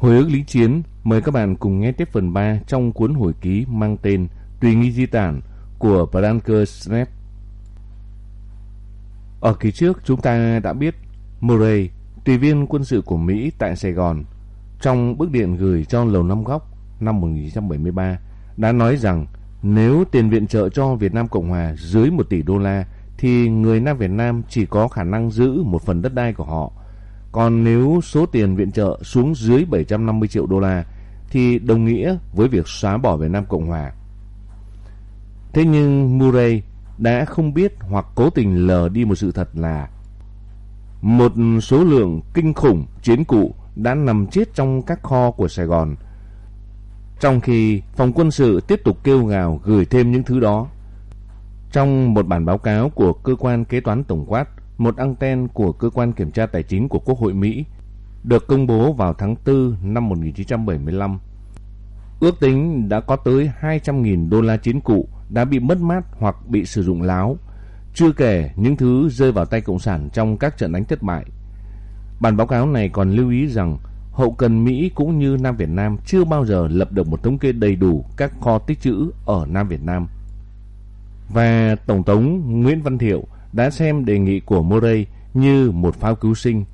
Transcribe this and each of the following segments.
Hồi ức lý chiến, mời các bạn cùng nghe tiếp phần 3 trong cuốn hồi ký mang tên Tùy nghi di tản của Branker Snap. Ở kỳ trước chúng ta đã biết Murray, tùy viên quân sự của Mỹ tại Sài Gòn, trong bức điện gửi cho Lầu Năm Góc năm 1973 đã nói rằng nếu tiền viện trợ cho Việt Nam Cộng Hòa dưới 1 tỷ đô la thì người Nam Việt Nam chỉ có khả năng giữ một phần đất đai của họ. Còn nếu số tiền viện trợ xuống dưới 750 triệu đô la thì đồng nghĩa với việc xóa bỏ Việt Nam Cộng Hòa. Thế nhưng Murray đã không biết hoặc cố tình lờ đi một sự thật là một số lượng kinh khủng chiến cụ đã nằm chết trong các kho của Sài Gòn. Trong khi phòng quân sự tiếp tục kêu gào gửi thêm những thứ đó. Trong một bản báo cáo của cơ quan kế toán tổng quát, một anten của cơ quan kiểm tra tài chính của Quốc hội Mỹ được công bố vào tháng 4 năm 1975. Ước tính đã có tới 200.000 đô la chiến cụ đã bị mất mát hoặc bị sử dụng láo, chưa kể những thứ rơi vào tay Cộng sản trong các trận đánh thất bại. Bản báo cáo này còn lưu ý rằng hậu cần Mỹ cũng như Nam Việt Nam chưa bao giờ lập được một thống kê đầy đủ các kho tích trữ ở Nam Việt Nam. Và Tổng thống Nguyễn Văn Thiệu đã xem đề nghị của Murray như một phao cứu sinh,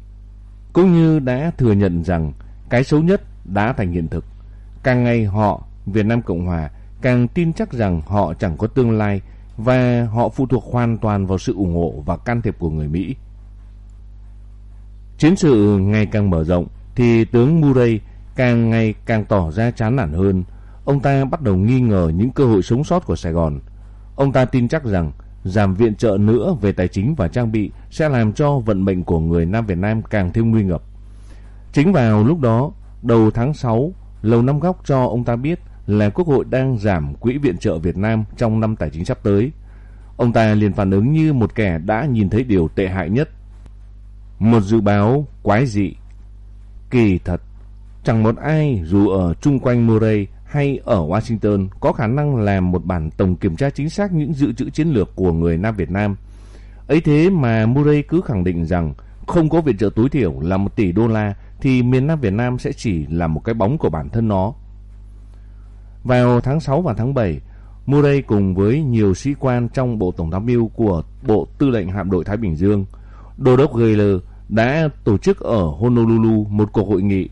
cũng như đã thừa nhận rằng cái xấu nhất đã thành hiện thực. Càng ngày họ, Việt Nam Cộng Hòa, càng tin chắc rằng họ chẳng có tương lai và họ phụ thuộc hoàn toàn vào sự ủng hộ và can thiệp của người Mỹ. Chiến sự ngày càng mở rộng thì tướng Murray càng ngày càng tỏ ra chán nản hơn. Ông ta bắt đầu nghi ngờ những cơ hội sống sót của Sài Gòn. Ông ta tin chắc rằng giảm viện trợ nữa về tài chính và trang bị sẽ làm cho vận mệnh của người Nam Việt Nam càng thêm nguy ngập. Chính vào lúc đó, đầu tháng 6, Lầu Năm Góc cho ông ta biết là Quốc hội đang giảm quỹ viện trợ Việt Nam trong năm tài chính sắp tới. Ông ta liền phản ứng như một kẻ đã nhìn thấy điều tệ hại nhất. Một dự báo quái dị. Kỳ thật, chẳng một ai dù ở chung quanh Murray hay ở Washington có khả năng làm một bản tổng kiểm tra chính xác những dự trữ chiến lược của người Nam Việt Nam. Ấy thế mà Murray cứ khẳng định rằng không có viện trợ tối thiểu là một tỷ đô la thì miền Nam Việt Nam sẽ chỉ là một cái bóng của bản thân nó. Vào tháng 6 và tháng 7, Murray cùng với nhiều sĩ quan trong Bộ Tổng tham mưu của Bộ Tư lệnh Hạm đội Thái Bình Dương, Đô đốc Gaylor đã tổ chức ở Honolulu một cuộc hội nghị.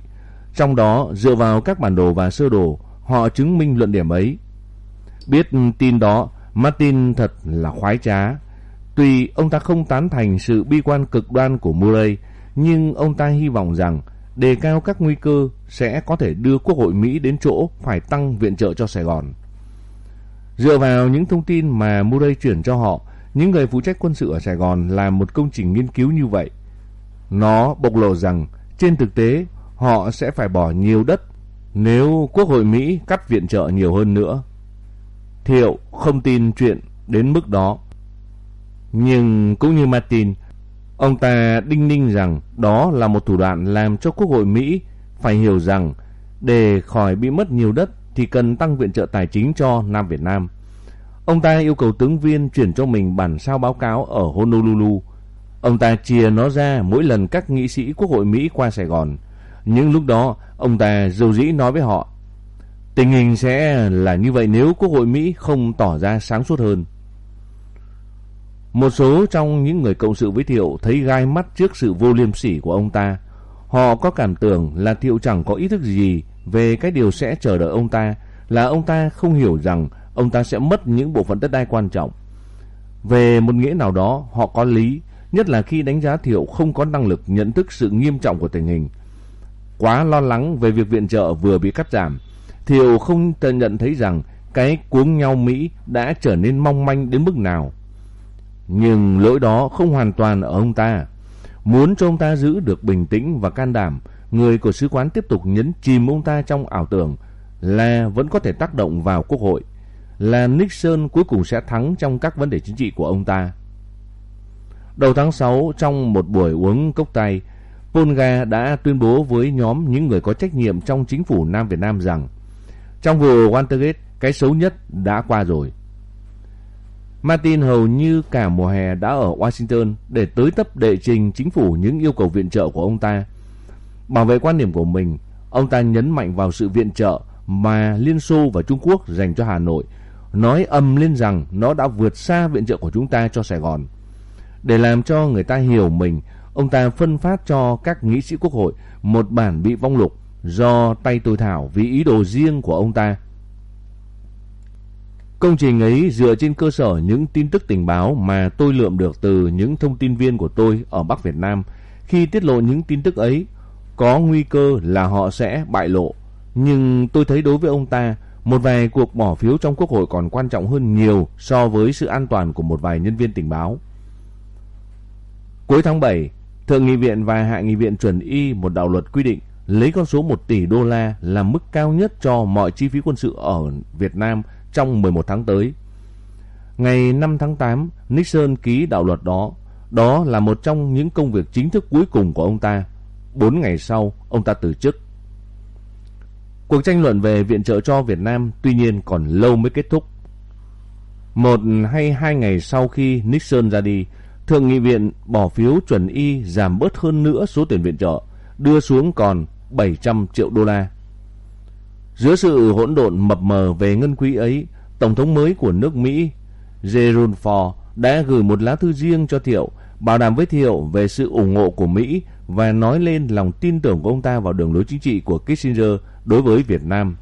Trong đó, dựa vào các bản đồ và sơ đồ, họ chứng minh luận điểm ấy. Biết tin đó, Martin thật là khoái trá. Tuy ông ta không tán thành sự bi quan cực đoan của Murray, nhưng ông ta hy vọng rằng đề cao các nguy cơ sẽ có thể đưa Quốc hội Mỹ đến chỗ phải tăng viện trợ cho Sài Gòn. Dựa vào những thông tin mà Murray chuyển cho họ, những người phụ trách quân sự ở Sài Gòn làm một công trình nghiên cứu như vậy. Nó bộc lộ rằng trên thực tế họ sẽ phải bỏ nhiều đất nếu Quốc hội Mỹ cắt viện trợ nhiều hơn nữa. Thiệu không tin chuyện đến mức đó. Nhưng cũng như Martin, Ông ta đinh ninh rằng đó là một thủ đoạn làm cho Quốc hội Mỹ phải hiểu rằng để khỏi bị mất nhiều đất thì cần tăng viện trợ tài chính cho Nam Việt Nam. Ông ta yêu cầu tướng viên chuyển cho mình bản sao báo cáo ở Honolulu. Ông ta chia nó ra mỗi lần các nghị sĩ Quốc hội Mỹ qua Sài Gòn những lúc đó, ông ta dầu dĩ nói với họ, tình hình sẽ là như vậy nếu Quốc hội Mỹ không tỏ ra sáng suốt hơn. Một số trong những người cộng sự với Thiệu thấy gai mắt trước sự vô liêm sỉ của ông ta. Họ có cảm tưởng là Thiệu chẳng có ý thức gì về cái điều sẽ chờ đợi ông ta, là ông ta không hiểu rằng ông ta sẽ mất những bộ phận đất đai quan trọng. Về một nghĩa nào đó, họ có lý, nhất là khi đánh giá Thiệu không có năng lực nhận thức sự nghiêm trọng của tình hình. Quá lo lắng về việc viện trợ vừa bị cắt giảm, Thiệu không nhận thấy rằng cái cuống nhau Mỹ đã trở nên mong manh đến mức nào. Nhưng lỗi đó không hoàn toàn ở ông ta. Muốn cho ông ta giữ được bình tĩnh và can đảm, người của sứ quán tiếp tục nhấn chìm ông ta trong ảo tưởng là vẫn có thể tác động vào quốc hội, là Nixon cuối cùng sẽ thắng trong các vấn đề chính trị của ông ta. Đầu tháng 6, trong một buổi uống cốc tay, Polga đã tuyên bố với nhóm những người có trách nhiệm trong chính phủ Nam Việt Nam rằng trong vụ Watergate, cái xấu nhất đã qua rồi. Martin hầu như cả mùa hè đã ở Washington để tới tấp đệ trình chính phủ những yêu cầu viện trợ của ông ta. Bảo vệ quan điểm của mình, Ông ta nhấn mạnh vào sự viện trợ mà Liên Xô và Trung Quốc dành cho Hà Nội, nói âm lên rằng nó đã vượt xa viện trợ của chúng ta cho Sài Gòn. Để làm cho người ta hiểu mình, ông ta phân phát cho các nghị sĩ quốc hội một bản bị vong lục do tay tôi thảo vì ý đồ riêng của ông ta. Công trình ấy dựa trên cơ sở những tin tức tình báo mà tôi lượm được từ những thông tin viên của tôi ở Bắc Việt Nam. Khi tiết lộ những tin tức ấy, có nguy cơ là họ sẽ bại lộ. Nhưng tôi thấy đối với ông ta, một vài cuộc bỏ phiếu trong quốc hội còn quan trọng hơn nhiều so với sự an toàn của một vài nhân viên tình báo. Cuối tháng 7, Thượng nghị viện và Hạ nghị viện chuẩn y một đạo luật quy định lấy con số 1 tỷ đô la là mức cao nhất cho mọi chi phí quân sự ở Việt Nam trong 11 tháng tới. Ngày 5 tháng 8, Nixon ký đạo luật đó. Đó là một trong những công việc chính thức cuối cùng của ông ta. 4 ngày sau, ông ta từ chức. Cuộc tranh luận về viện trợ cho Việt Nam tuy nhiên còn lâu mới kết thúc. Một hay hai ngày sau khi Nixon ra đi, Thượng nghị viện bỏ phiếu chuẩn y giảm bớt hơn nữa số tiền viện trợ, đưa xuống còn 700 triệu đô la. Giữa sự hỗn độn mập mờ về ngân quỹ ấy, Tổng thống mới của nước Mỹ Gerald Ford đã gửi một lá thư riêng cho Thiệu, bảo đảm với Thiệu về sự ủng hộ của Mỹ và nói lên lòng tin tưởng của ông ta vào đường lối chính trị của Kissinger đối với Việt Nam.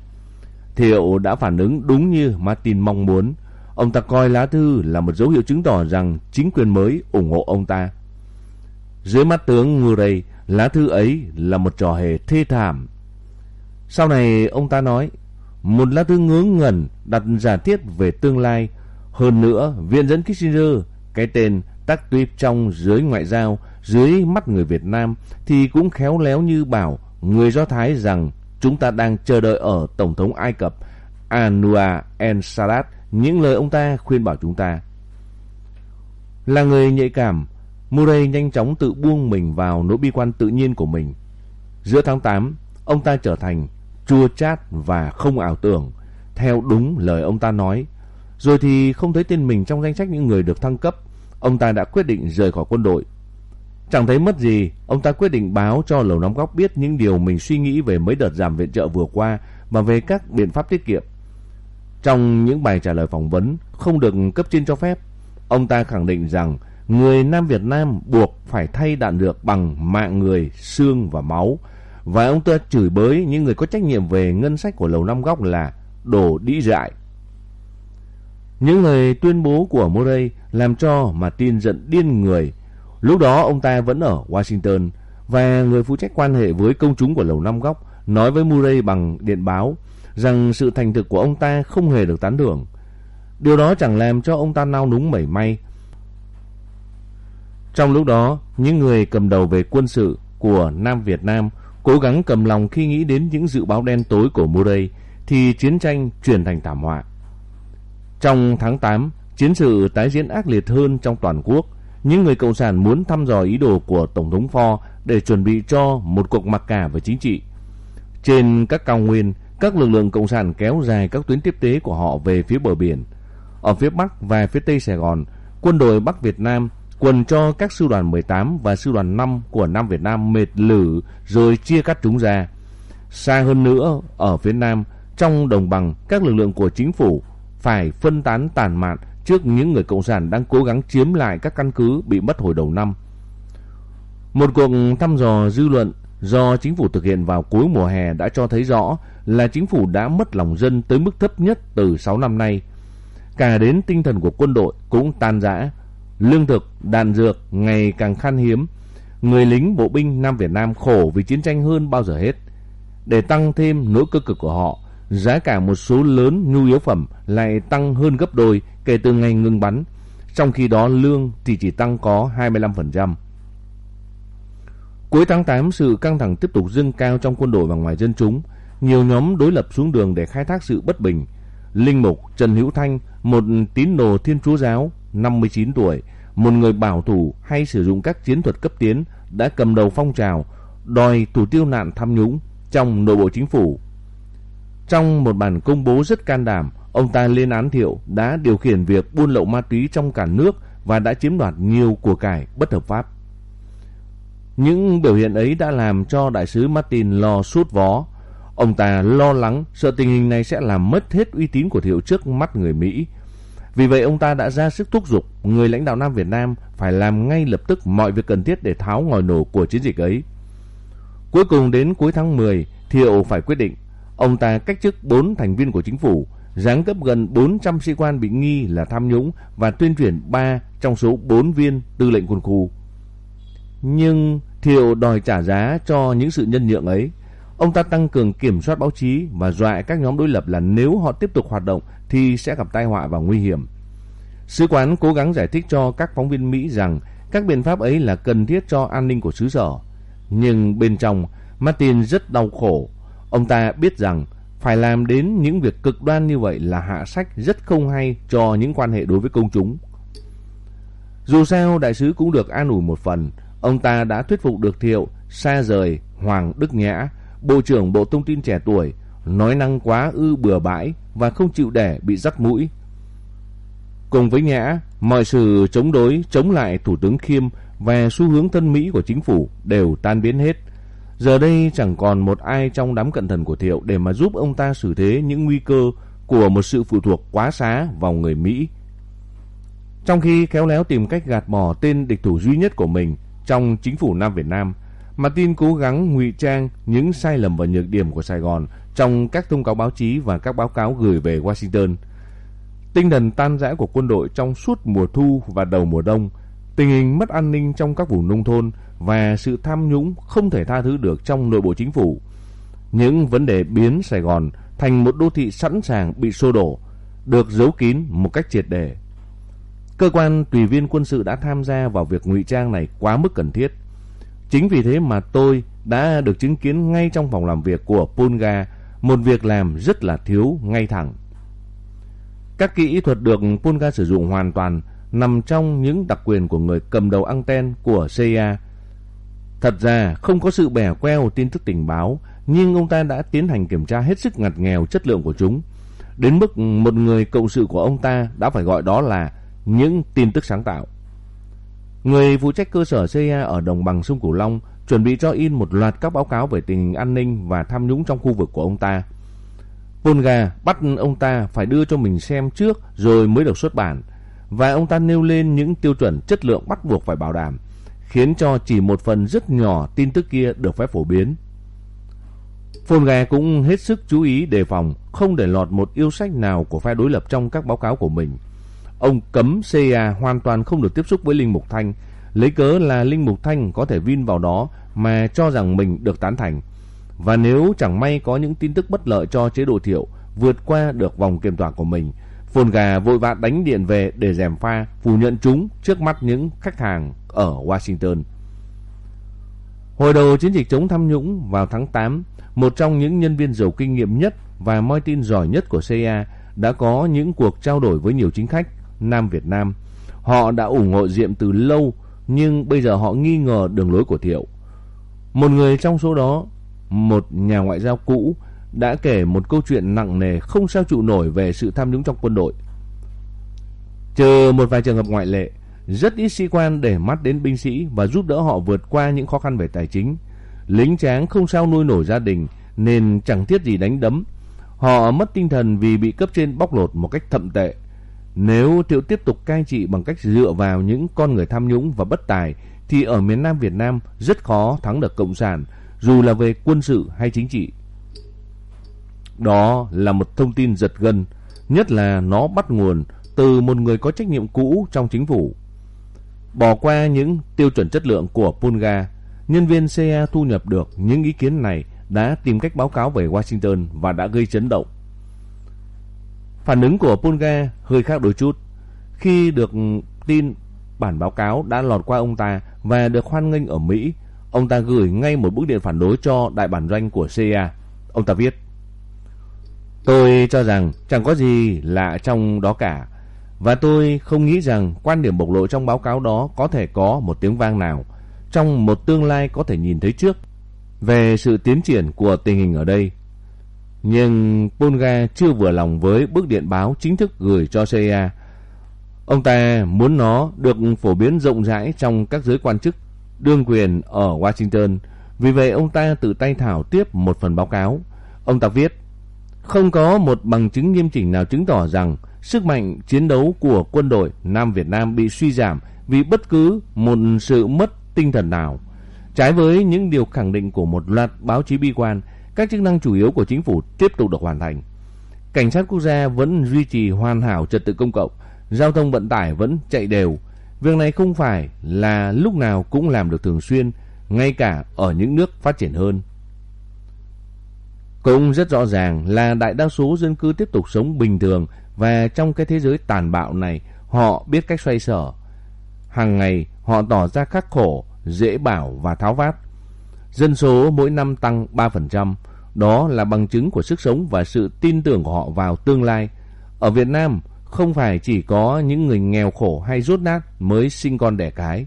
Thiệu đã phản ứng đúng như Martin mong muốn. Ông ta coi lá thư là một dấu hiệu chứng tỏ rằng chính quyền mới ủng hộ ông ta. Dưới mắt tướng Murray, lá thư ấy là một trò hề thê thảm. Sau này ông ta nói, một lá thư ngớ ngẩn đặt giả thiết về tương lai. Hơn nữa, viện dẫn Kissinger, cái tên tắc tuyếp trong giới ngoại giao, dưới mắt người Việt Nam thì cũng khéo léo như bảo người Do Thái rằng chúng ta đang chờ đợi ở Tổng thống Ai Cập Anwar el-Sadat những lời ông ta khuyên bảo chúng ta. Là người nhạy cảm, Murray nhanh chóng tự buông mình vào nỗi bi quan tự nhiên của mình. Giữa tháng 8, ông ta trở thành chua chát và không ảo tưởng, theo đúng lời ông ta nói. Rồi thì không thấy tên mình trong danh sách những người được thăng cấp, ông ta đã quyết định rời khỏi quân đội. Chẳng thấy mất gì, ông ta quyết định báo cho Lầu Năm Góc biết những điều mình suy nghĩ về mấy đợt giảm viện trợ vừa qua và về các biện pháp tiết kiệm. Trong những bài trả lời phỏng vấn không được cấp trên cho phép, ông ta khẳng định rằng người Nam Việt Nam buộc phải thay đạn dược bằng mạng người, xương và máu. Và ông ta chửi bới những người có trách nhiệm về ngân sách của Lầu Năm Góc là đồ đĩ dại. Những lời tuyên bố của Murray làm cho Martin giận điên người. Lúc đó ông ta vẫn ở Washington và người phụ trách quan hệ với công chúng của Lầu Năm Góc nói với Murray bằng điện báo rằng sự thành thực của ông ta không hề được tán thưởng. Điều đó chẳng làm cho ông ta nao núng mảy may. Trong lúc đó, những người cầm đầu về quân sự của Nam Việt Nam cố gắng cầm lòng khi nghĩ đến những dự báo đen tối của Murray thì chiến tranh chuyển thành thảm họa. Trong tháng 8, chiến sự tái diễn ác liệt hơn trong toàn quốc. Những người cộng sản muốn thăm dò ý đồ của Tổng thống Ford để chuẩn bị cho một cuộc mặc cả về chính trị. Trên các cao nguyên, các lực lượng cộng sản kéo dài các tuyến tiếp tế của họ về phía bờ biển. Ở phía Bắc và phía Tây Sài Gòn, quân đội Bắc Việt Nam quần cho các sư đoàn 18 và sư đoàn 5 của Nam Việt Nam mệt lử rồi chia cắt chúng ra. Xa hơn nữa, ở phía Nam, trong đồng bằng, các lực lượng của chính phủ phải phân tán tàn mạn trước những người cộng sản đang cố gắng chiếm lại các căn cứ bị mất hồi đầu năm. Một cuộc thăm dò dư luận do chính phủ thực hiện vào cuối mùa hè đã cho thấy rõ là chính phủ đã mất lòng dân tới mức thấp nhất từ 6 năm nay. Cả đến tinh thần của quân đội cũng tan rã, lương thực, đạn dược ngày càng khan hiếm. Người lính bộ binh Nam Việt Nam khổ vì chiến tranh hơn bao giờ hết. Để tăng thêm nỗi cơ cực của họ, giá cả một số lớn nhu yếu phẩm lại tăng hơn gấp đôi kể từ ngày ngừng bắn, trong khi đó lương thì chỉ tăng có 25%. Cuối tháng 8, sự căng thẳng tiếp tục dâng cao trong quân đội và ngoài dân chúng. Nhiều nhóm đối lập xuống đường để khai thác sự bất bình. Linh mục Trần Hữu Thanh, một tín đồ Thiên Chúa giáo, 59 tuổi, một người bảo thủ hay sử dụng các chiến thuật cấp tiến đã cầm đầu phong trào đòi thủ tiêu nạn tham nhũng trong nội bộ chính phủ. Trong một bản công bố rất can đảm, ông ta lên án Thiệu đã điều khiển việc buôn lậu ma túy trong cả nước và đã chiếm đoạt nhiều của cải bất hợp pháp. Những biểu hiện ấy đã làm cho đại sứ Martin lo sút vó. Ông ta lo lắng sợ tình hình này sẽ làm mất hết uy tín của Thiệu trước mắt người Mỹ. Vì vậy ông ta đã ra sức thúc giục người lãnh đạo Nam Việt Nam phải làm ngay lập tức mọi việc cần thiết để tháo ngòi nổ của chiến dịch ấy. Cuối cùng đến cuối tháng 10, Thiệu phải quyết định. Ông ta cách chức 4 thành viên của chính phủ, giáng cấp gần 400 sĩ quan bị nghi là tham nhũng và tuyên truyền 3 trong số 4 viên tư lệnh quân khu. Nhưng Thiệu đòi trả giá cho những sự nhân nhượng ấy. Ông ta tăng cường kiểm soát báo chí và dọa các nhóm đối lập là nếu họ tiếp tục hoạt động thì sẽ gặp tai họa và nguy hiểm. Sứ quán cố gắng giải thích cho các phóng viên Mỹ rằng các biện pháp ấy là cần thiết cho an ninh của xứ sở. Nhưng bên trong, Martin rất đau khổ. Ông ta biết rằng phải làm đến những việc cực đoan như vậy là hạ sách rất không hay cho những quan hệ đối với công chúng. Dù sao, đại sứ cũng được an ủi một phần. Ông ta đã thuyết phục được Thiệu xa rời Hoàng Đức Nhã, Bộ trưởng Bộ Thông tin trẻ tuổi, nói năng quá ư bừa bãi và không chịu để bị rắc mũi. Cùng với Nhã, mọi sự chống đối, chống lại Thủ tướng Khiêm và xu hướng thân Mỹ của chính phủ đều tan biến hết. Giờ đây chẳng còn một ai trong đám cận thần của Thiệu để mà giúp ông ta xử thế những nguy cơ của một sự phụ thuộc quá xá vào người Mỹ. Trong khi khéo léo tìm cách gạt bỏ tên địch thủ duy nhất của mình trong chính phủ Nam Việt Nam, mà tin cố gắng ngụy trang những sai lầm và nhược điểm của Sài Gòn trong các thông cáo báo chí và các báo cáo gửi về Washington. Tinh thần tan rã của quân đội trong suốt mùa thu và đầu mùa đông, tình hình mất an ninh trong các vùng nông thôn và sự tham nhũng không thể tha thứ được trong nội bộ chính phủ. Những vấn đề biến Sài Gòn thành một đô thị sẵn sàng bị xô đổ, được giấu kín một cách triệt để. Cơ quan tùy viên quân sự đã tham gia vào việc ngụy trang này quá mức cần thiết. Chính vì thế mà tôi đã được chứng kiến ngay trong phòng làm việc của Pulga một việc làm rất là thiếu ngay thẳng. Các kỹ thuật được Pulga sử dụng hoàn toàn nằm trong những đặc quyền của người cầm đầu anten của CIA. Thật ra không có sự bẻ queo tin tức tình báo, nhưng ông ta đã tiến hành kiểm tra hết sức ngặt nghèo chất lượng của chúng. Đến mức một người cộng sự của ông ta đã phải gọi đó là những tin tức sáng tạo. Người phụ trách cơ sở CIA ở đồng bằng sông Cửu Long chuẩn bị cho in một loạt các báo cáo về tình hình an ninh và tham nhũng trong khu vực của ông ta. Volga bắt ông ta phải đưa cho mình xem trước rồi mới được xuất bản và ông ta nêu lên những tiêu chuẩn chất lượng bắt buộc phải bảo đảm, khiến cho chỉ một phần rất nhỏ tin tức kia được phép phổ biến. Volga cũng hết sức chú ý đề phòng không để lọt một yêu sách nào của phe đối lập trong các báo cáo của mình. Ông cấm CIA hoàn toàn không được tiếp xúc với Linh Mục Thanh, lấy cớ là Linh Mục Thanh có thể vin vào đó mà cho rằng mình được tán thành. Và nếu chẳng may có những tin tức bất lợi cho chế độ thiệu vượt qua được vòng kiểm toán của mình, Phồn Gà vội vã đánh điện về để dèm pha phủ nhận chúng trước mắt những khách hàng ở Washington. Hồi đầu chiến dịch chống tham nhũng vào tháng 8, một trong những nhân viên giàu kinh nghiệm nhất và moi tin giỏi nhất của CIA đã có những cuộc trao đổi với nhiều chính khách Nam Việt Nam. Họ đã ủng hộ Diệm từ lâu nhưng bây giờ họ nghi ngờ đường lối của Thiệu. Một người trong số đó, một nhà ngoại giao cũ, đã kể một câu chuyện nặng nề không sao trụ nổi về sự tham nhũng trong quân đội. Trừ một vài trường hợp ngoại lệ, rất ít sĩ quan để mắt đến binh sĩ và giúp đỡ họ vượt qua những khó khăn về tài chính. Lính tráng không sao nuôi nổi gia đình nên chẳng thiết gì đánh đấm. Họ mất tinh thần vì bị cấp trên bóc lột một cách thậm tệ. Nếu Thiệu tiếp tục cai trị bằng cách dựa vào những con người tham nhũng và bất tài thì ở miền Nam Việt Nam rất khó thắng được Cộng sản dù là về quân sự hay chính trị. Đó là một thông tin giật gân, nhất là nó bắt nguồn từ một người có trách nhiệm cũ trong chính phủ. Bỏ qua những tiêu chuẩn chất lượng của Punga, nhân viên CIA thu nhập được những ý kiến này đã tìm cách báo cáo về Washington và đã gây chấn động. Phản ứng của Pulga hơi khác đôi chút. Khi được tin bản báo cáo đã lọt qua ông ta và được hoan nghênh ở Mỹ, ông ta gửi ngay một bức điện phản đối cho đại bản doanh của CIA. Ông ta viết: Tôi cho rằng chẳng có gì lạ trong đó cả và tôi không nghĩ rằng quan điểm bộc lộ trong báo cáo đó có thể có một tiếng vang nào trong một tương lai có thể nhìn thấy trước về sự tiến triển của tình hình ở đây. Nhưng Polga chưa vừa lòng với bức điện báo chính thức gửi cho CIA. Ông ta muốn nó được phổ biến rộng rãi trong các giới quan chức đương quyền ở Washington. Vì vậy ông ta tự tay thảo tiếp một phần báo cáo Ông ta viết, không có một bằng chứng nghiêm chỉnh nào chứng tỏ rằng sức mạnh chiến đấu của quân đội Nam Việt Nam bị suy giảm vì bất cứ một sự mất tinh thần nào. Trái với những điều khẳng định của một loạt báo chí bi quan, các chức năng chủ yếu của chính phủ tiếp tục được hoàn thành. Cảnh sát quốc gia vẫn duy trì hoàn hảo trật tự công cộng, giao thông vận tải vẫn chạy đều. Việc này không phải là lúc nào cũng làm được thường xuyên, ngay cả ở những nước phát triển hơn. Cũng rất rõ ràng là đại đa số dân cư tiếp tục sống bình thường và trong cái thế giới tàn bạo này họ biết cách xoay sở. Hàng ngày họ tỏ ra khắc khổ, dễ bảo và tháo vát. Dân số mỗi năm tăng 3%, đó là bằng chứng của sức sống và sự tin tưởng của họ vào tương lai. Ở Việt Nam, không phải chỉ có những người nghèo khổ hay rốt nát mới sinh con đẻ cái.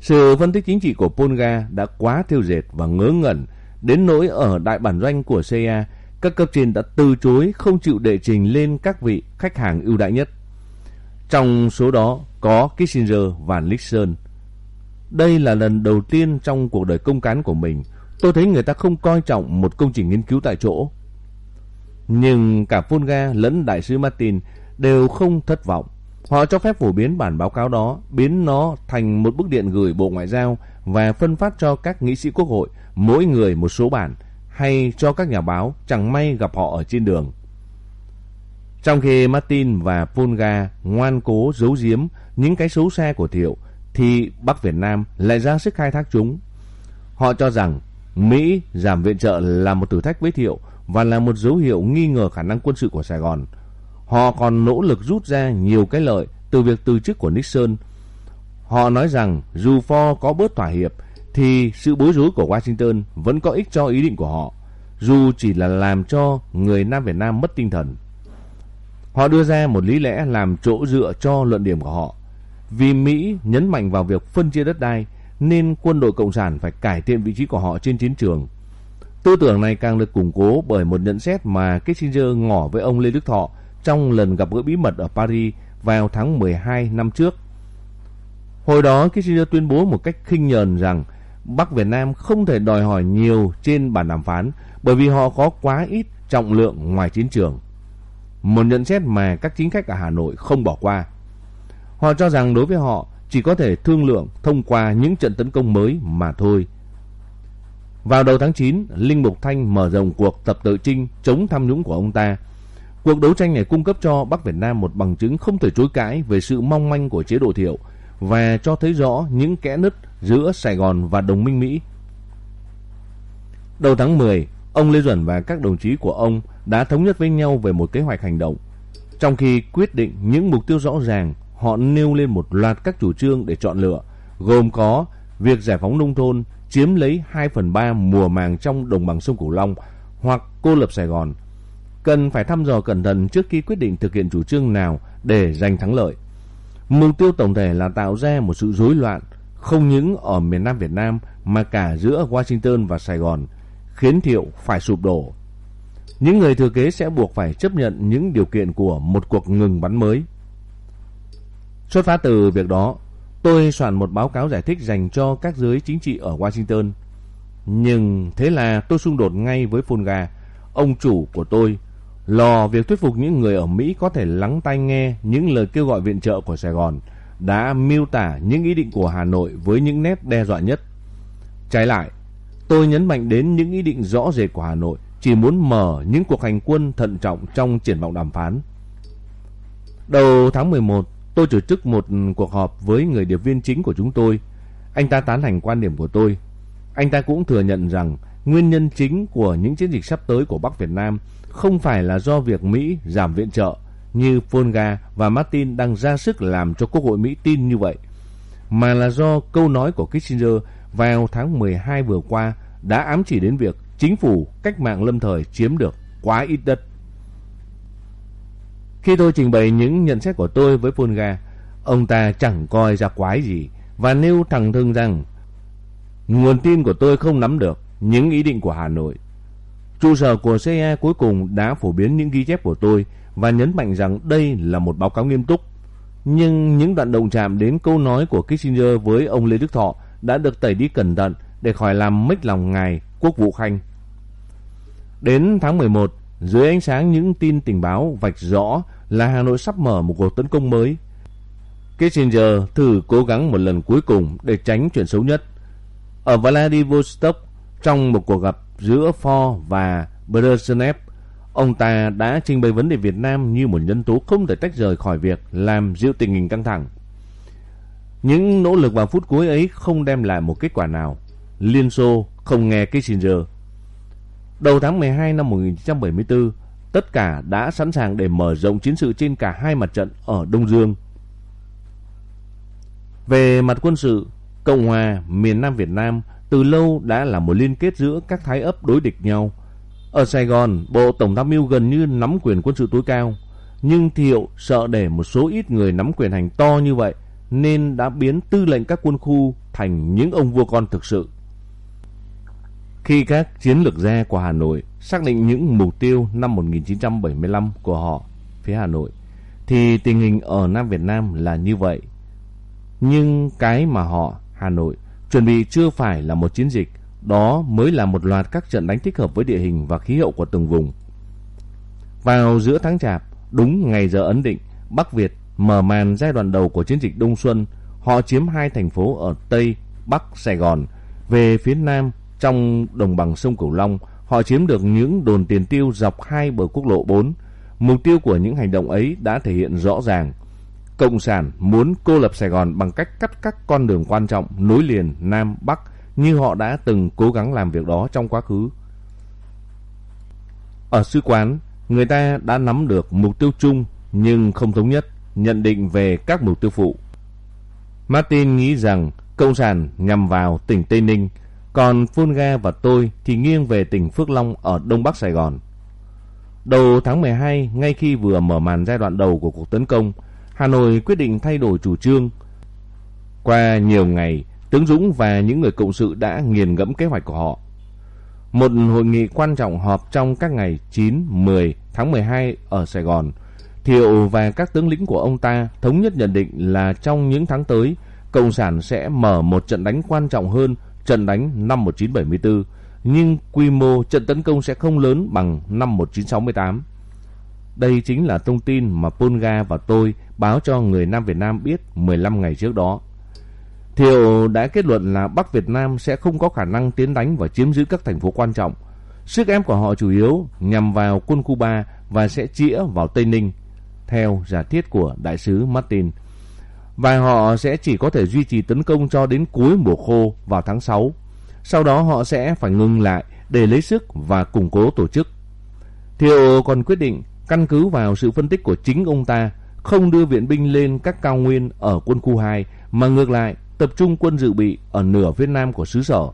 Sự phân tích chính trị của Polga đã quá thiêu dệt và ngớ ngẩn đến nỗi ở đại bản doanh của CA các cấp trên đã từ chối không chịu đệ trình lên các vị khách hàng ưu đãi nhất. Trong số đó có Kissinger và Nixon. Đây là lần đầu tiên trong cuộc đời công cán của mình tôi thấy người ta không coi trọng một công trình nghiên cứu tại chỗ. Nhưng cả Volga lẫn đại sứ Martin đều không thất vọng. Họ cho phép phổ biến bản báo cáo đó, biến nó thành một bức điện gửi Bộ Ngoại giao và phân phát cho các nghị sĩ quốc hội, mỗi người một số bản, hay cho các nhà báo chẳng may gặp họ ở trên đường. Trong khi Martin và Volga ngoan cố giấu giếm những cái xấu xa của Thiệu, thì Bắc Việt Nam lại ra sức khai thác chúng. Họ cho rằng Mỹ giảm viện trợ là một thử thách với Thiệu và là một dấu hiệu nghi ngờ khả năng quân sự của Sài Gòn. Họ còn nỗ lực rút ra nhiều cái lợi từ việc từ chức của Nixon. Họ nói rằng dù Ford có bớt thỏa hiệp thì sự bối rối của Washington vẫn có ích cho ý định của họ, dù chỉ là làm cho người Nam Việt Nam mất tinh thần. Họ đưa ra một lý lẽ làm chỗ dựa cho luận điểm của họ. Vì Mỹ nhấn mạnh vào việc phân chia đất đai, nên quân đội Cộng sản phải cải thiện vị trí của họ trên chiến trường. Tư tưởng này càng được củng cố bởi một nhận xét mà Kissinger ngỏ với ông Lê Đức Thọ trong lần gặp gỡ bí mật ở Paris vào tháng 12 năm trước. Hồi đó, Kissinger tuyên bố một cách khinh nhờn rằng Bắc Việt Nam không thể đòi hỏi nhiều trên bàn đàm phán bởi vì họ có quá ít trọng lượng ngoài chiến trường. Một nhận xét mà các chính khách ở Hà Nội không bỏ qua. Họ cho rằng đối với họ chỉ có thể thương lượng thông qua những trận tấn công mới mà thôi. Vào đầu tháng 9, Linh Mục Thanh mở rộng cuộc tập tự trinh chống tham nhũng của ông ta. Cuộc đấu tranh này cung cấp cho Bắc Việt Nam một bằng chứng không thể chối cãi về sự mong manh của chế độ thiệu và cho thấy rõ những kẽ nứt giữa Sài Gòn và đồng minh Mỹ. Đầu tháng 10, ông Lê Duẩn và các đồng chí của ông đã thống nhất với nhau về một kế hoạch hành động. Trong khi quyết định những mục tiêu rõ ràng, họ nêu lên một loạt các chủ trương để chọn lựa, gồm có việc giải phóng nông thôn, chiếm lấy 2 phần 3 mùa màng trong đồng bằng sông Cửu Long hoặc cô lập Sài Gòn. Cần phải thăm dò cẩn thận trước khi quyết định thực hiện chủ trương nào để giành thắng lợi. Mục tiêu tổng thể là tạo ra một sự rối loạn không những ở miền Nam Việt Nam mà cả giữa Washington và Sài Gòn, khiến Thiệu phải sụp đổ. Những người thừa kế sẽ buộc phải chấp nhận những điều kiện của một cuộc ngừng bắn mới. Xuất phát từ việc đó, tôi soạn một báo cáo giải thích dành cho các giới chính trị ở Washington. Nhưng thế là tôi xung đột ngay với Fulga, ông chủ của tôi, lò việc thuyết phục những người ở Mỹ có thể lắng tai nghe những lời kêu gọi viện trợ của Sài Gòn, đã miêu tả những ý định của Hà Nội với những nét đe dọa nhất. Trái lại, tôi nhấn mạnh đến những ý định rõ rệt của Hà Nội chỉ muốn mở những cuộc hành quân thận trọng trong triển vọng đàm phán. Đầu tháng 11, tôi tổ chức một cuộc họp với người điệp viên chính của chúng tôi. Anh ta tán thành quan điểm của tôi. Anh ta cũng thừa nhận rằng nguyên nhân chính của những chiến dịch sắp tới của Bắc Việt Nam không phải là do việc Mỹ giảm viện trợ như Volga và Martin đang ra sức làm cho Quốc hội Mỹ tin như vậy, mà là do câu nói của Kissinger vào tháng 12 vừa qua đã ám chỉ đến việc chính phủ cách mạng lâm thời chiếm được quá ít đất. Khi tôi trình bày những nhận xét của tôi với Fulga, ông ta chẳng coi ra quái gì và nêu thẳng thừng rằng nguồn tin của tôi không nắm được những ý định của Hà Nội. Trụ sở của CIA cuối cùng đã phổ biến những ghi chép của tôi và nhấn mạnh rằng đây là một báo cáo nghiêm túc. Nhưng những đoạn động chạm đến câu nói của Kissinger với ông Lê Đức Thọ đã được tẩy đi cẩn thận để khỏi làm mất lòng ngài Quốc vụ Khanh. Đến tháng 11, dưới ánh sáng những tin tình báo vạch rõ là Hà Nội sắp mở một cuộc tấn công mới. Kissinger thử cố gắng một lần cuối cùng để tránh chuyện xấu nhất. Ở Vladivostok, trong một cuộc gặp giữa Ford và Brezhnev, ông ta đã trình bày vấn đề Việt Nam như một nhân tố không thể tách rời khỏi việc làm dịu tình hình căng thẳng. Những nỗ lực vào phút cuối ấy không đem lại một kết quả nào. Liên Xô không nghe Kissinger. Đầu tháng 12 năm 1974, tất cả đã sẵn sàng để mở rộng chiến sự trên cả hai mặt trận ở Đông Dương. Về mặt quân sự, Cộng hòa miền Nam Việt Nam từ lâu đã là một liên kết giữa các thái ấp đối địch nhau. Ở Sài Gòn, Bộ Tổng tham mưu gần như nắm quyền quân sự tối cao, nhưng Thiệu sợ để một số ít người nắm quyền hành to như vậy nên đã biến tư lệnh các quân khu thành những ông vua con thực sự. Khi các chiến lược gia của Hà Nội xác định những mục tiêu năm 1975 của họ phía Hà Nội, thì tình hình ở Nam Việt Nam là như vậy. Nhưng cái mà họ, Hà Nội, chuẩn bị chưa phải là một chiến dịch, đó mới là một loạt các trận đánh thích hợp với địa hình và khí hậu của từng vùng. Vào giữa tháng Chạp, đúng ngày giờ ấn định, Bắc Việt mở màn giai đoạn đầu của chiến dịch Đông Xuân, họ chiếm hai thành phố ở Tây, Bắc Sài Gòn. Về phía Nam, trong đồng bằng sông Cửu Long, họ chiếm được những đồn tiền tiêu dọc hai bờ quốc lộ 4. Mục tiêu của những hành động ấy đã thể hiện rõ ràng. Cộng sản muốn cô lập Sài Gòn bằng cách cắt các con đường quan trọng nối liền Nam Bắc như họ đã từng cố gắng làm việc đó trong quá khứ. Ở sứ quán, người ta đã nắm được mục tiêu chung nhưng không thống nhất nhận định về các mục tiêu phụ. Martin nghĩ rằng Cộng sản nhằm vào tỉnh Tây Ninh, còn Fulga và tôi thì nghiêng về tỉnh Phước Long ở Đông Bắc Sài Gòn. Đầu tháng 12, ngay khi vừa mở màn giai đoạn đầu của cuộc tấn công, Hà Nội quyết định thay đổi chủ trương. Qua nhiều ngày, Tướng Dũng và những người cộng sự đã nghiền ngẫm kế hoạch của họ. Một hội nghị quan trọng họp trong các ngày 9, 10 tháng 12 ở Sài Gòn Thiệu và các tướng lĩnh của ông ta thống nhất nhận định là trong những tháng tới, Cộng sản sẽ mở một trận đánh quan trọng hơn trận đánh năm 1974, nhưng quy mô trận tấn công sẽ không lớn bằng năm 1968. Đây chính là thông tin mà Polga và tôi báo cho người Nam Việt Nam biết 15 ngày trước đó. Thiệu đã kết luận là Bắc Việt Nam sẽ không có khả năng tiến đánh và chiếm giữ các thành phố quan trọng. Sức ép của họ chủ yếu nhằm vào quân Cuba và sẽ chĩa vào Tây Ninh theo giả thiết của đại sứ Martin. Và họ sẽ chỉ có thể duy trì tấn công cho đến cuối mùa khô vào tháng 6. Sau đó họ sẽ phải ngừng lại để lấy sức và củng cố tổ chức. Thiệu còn quyết định, căn cứ vào sự phân tích của chính ông ta, không đưa viện binh lên các cao nguyên ở quân khu 2 mà ngược lại, tập trung quân dự bị ở nửa phía nam của xứ sở.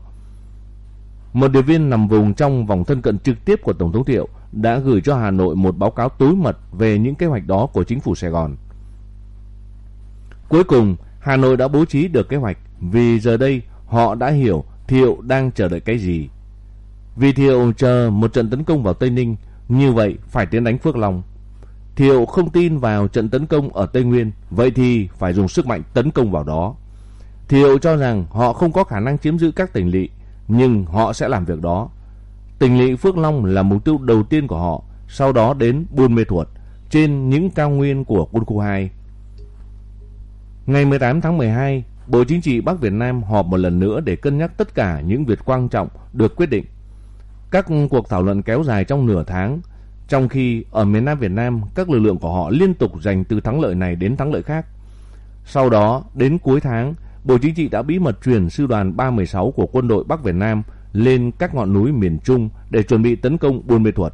Một điệp viên nằm vùng trong vòng thân cận trực tiếp của Tổng thống Thiệu đã gửi cho Hà Nội một báo cáo tối mật về những kế hoạch đó của chính phủ Sài Gòn. Cuối cùng, Hà Nội đã bố trí được kế hoạch vì giờ đây họ đã hiểu Thiệu đang chờ đợi cái gì. Vì Thiệu chờ một trận tấn công vào Tây Ninh, như vậy phải tiến đánh Phước Long. Thiệu không tin vào trận tấn công ở Tây Nguyên, vậy thì phải dùng sức mạnh tấn công vào đó. Thiệu cho rằng họ không có khả năng chiếm giữ các tỉnh lỵ, nhưng họ sẽ làm việc đó. Tỉnh lỵ Phước Long là mục tiêu đầu tiên của họ, sau đó đến Buôn Mê Thuột, trên những cao nguyên của quân khu 2. Ngày 18 tháng 12, Bộ Chính trị Bắc Việt Nam họp một lần nữa để cân nhắc tất cả những việc quan trọng được quyết định. Các cuộc thảo luận kéo dài trong nửa tháng, trong khi ở miền Nam Việt Nam các lực lượng của họ liên tục giành từ thắng lợi này đến thắng lợi khác. Sau đó, đến cuối tháng, Bộ Chính trị đã bí mật truyền sư đoàn 316 của quân đội Bắc Việt Nam lên các ngọn núi miền Trung để chuẩn bị tấn công Buôn Mê Thuột.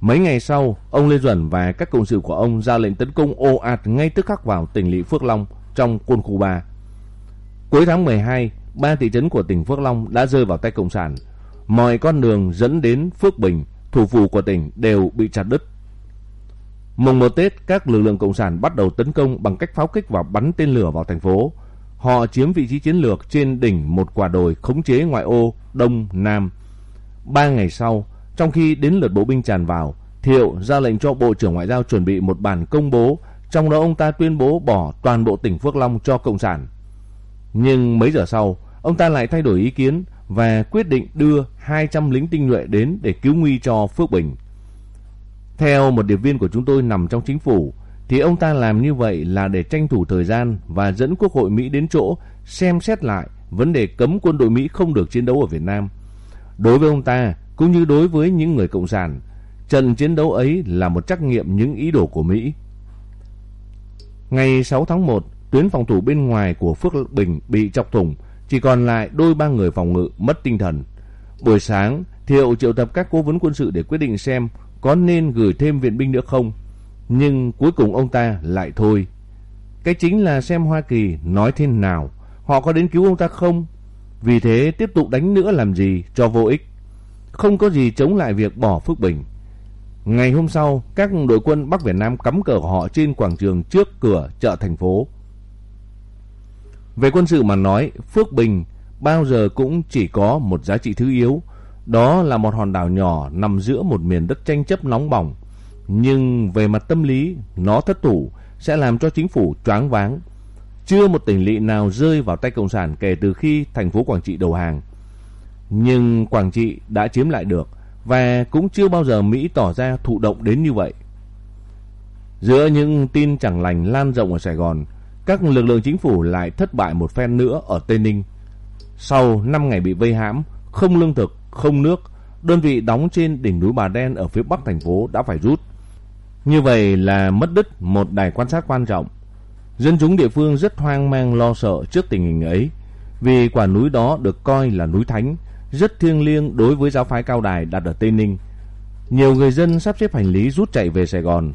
Mấy ngày sau, ông Lê Duẩn và các cộng sự của ông ra lệnh tấn công ồ ạt ngay tức khắc vào tỉnh lỵ Phước Long trong quân khu 3. Cuối tháng 12, ba thị trấn của tỉnh Phước Long đã rơi vào tay cộng sản. Mọi con đường dẫn đến Phước Bình, thủ phủ của tỉnh đều bị chặt đứt. Mùng 1 Tết, các lực lượng cộng sản bắt đầu tấn công bằng cách pháo kích và bắn tên lửa vào thành phố. Họ chiếm vị trí chiến lược trên đỉnh một quả đồi khống chế ngoại ô Đông Nam. Ba ngày sau, trong khi đến lượt bộ binh tràn vào, Thiệu ra lệnh cho Bộ trưởng Ngoại giao chuẩn bị một bản công bố, trong đó ông ta tuyên bố bỏ toàn bộ tỉnh Phước Long cho Cộng sản. Nhưng mấy giờ sau, ông ta lại thay đổi ý kiến và quyết định đưa 200 lính tinh nhuệ đến để cứu nguy cho Phước Bình. Theo một điệp viên của chúng tôi nằm trong chính phủ, thì ông ta làm như vậy là để tranh thủ thời gian và dẫn Quốc hội Mỹ đến chỗ xem xét lại vấn đề cấm quân đội Mỹ không được chiến đấu ở Việt Nam. Đối với ông ta, cũng như đối với những người Cộng sản, trận chiến đấu ấy là một trắc nghiệm những ý đồ của Mỹ. Ngày 6 tháng 1, tuyến phòng thủ bên ngoài của Phước Bình bị chọc thủng, chỉ còn lại đôi ba người phòng ngự mất tinh thần. Buổi sáng, Thiệu triệu tập các cố vấn quân sự để quyết định xem có nên gửi thêm viện binh nữa không. Nhưng cuối cùng ông ta lại thôi. Cái chính là xem Hoa Kỳ nói thế nào, họ có đến cứu ông ta không? Vì thế tiếp tục đánh nữa làm gì cho vô ích. Không có gì chống lại việc bỏ Phước Bình. Ngày hôm sau, các đội quân Bắc Việt Nam cắm cờ của họ trên quảng trường trước cửa chợ thành phố. Về quân sự mà nói, Phước Bình bao giờ cũng chỉ có một giá trị thứ yếu, đó là một hòn đảo nhỏ nằm giữa một miền đất tranh chấp nóng bỏng. Nhưng về mặt tâm lý, nó thất thủ sẽ làm cho chính phủ choáng váng. Chưa một tỉnh lỵ nào rơi vào tay Cộng sản kể từ khi thành phố Quảng Trị đầu hàng. Nhưng Quảng Trị đã chiếm lại được và cũng chưa bao giờ Mỹ tỏ ra thụ động đến như vậy. Giữa những tin chẳng lành lan rộng ở Sài Gòn, các lực lượng chính phủ lại thất bại một phen nữa ở Tây Ninh. Sau 5 ngày bị vây hãm, không lương thực, không nước, đơn vị đóng trên đỉnh núi Bà Đen ở phía bắc thành phố đã phải rút. Như vậy là mất đứt một đài quan sát quan trọng. Dân chúng địa phương rất hoang mang lo sợ trước tình hình ấy, vì quả núi đó được coi là núi thánh, rất thiêng liêng đối với giáo phái cao đài đặt ở Tây Ninh. Nhiều người dân sắp xếp hành lý rút chạy về Sài Gòn.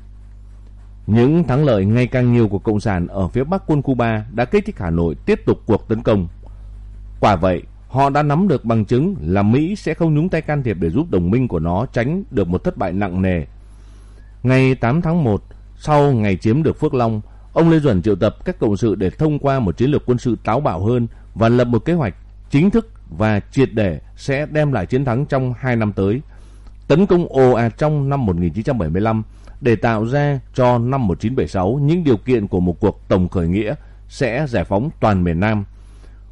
Những thắng lợi ngày càng nhiều của Cộng sản ở phía bắc quân Cuba đã kích thích Hà Nội tiếp tục cuộc tấn công. Quả vậy, họ đã nắm được bằng chứng là Mỹ sẽ không nhúng tay can thiệp để giúp đồng minh của nó tránh được một thất bại nặng nề. Ngày 8 tháng 1, sau ngày chiếm được Phước Long, ông Lê Duẩn triệu tập các cộng sự để thông qua một chiến lược quân sự táo bạo hơn và lập một kế hoạch chính thức và triệt để sẽ đem lại chiến thắng trong 2 năm tới. Tấn công ồ ạt trong năm 1975 để tạo ra cho năm 1976 những điều kiện của một cuộc tổng khởi nghĩa sẽ giải phóng toàn miền Nam.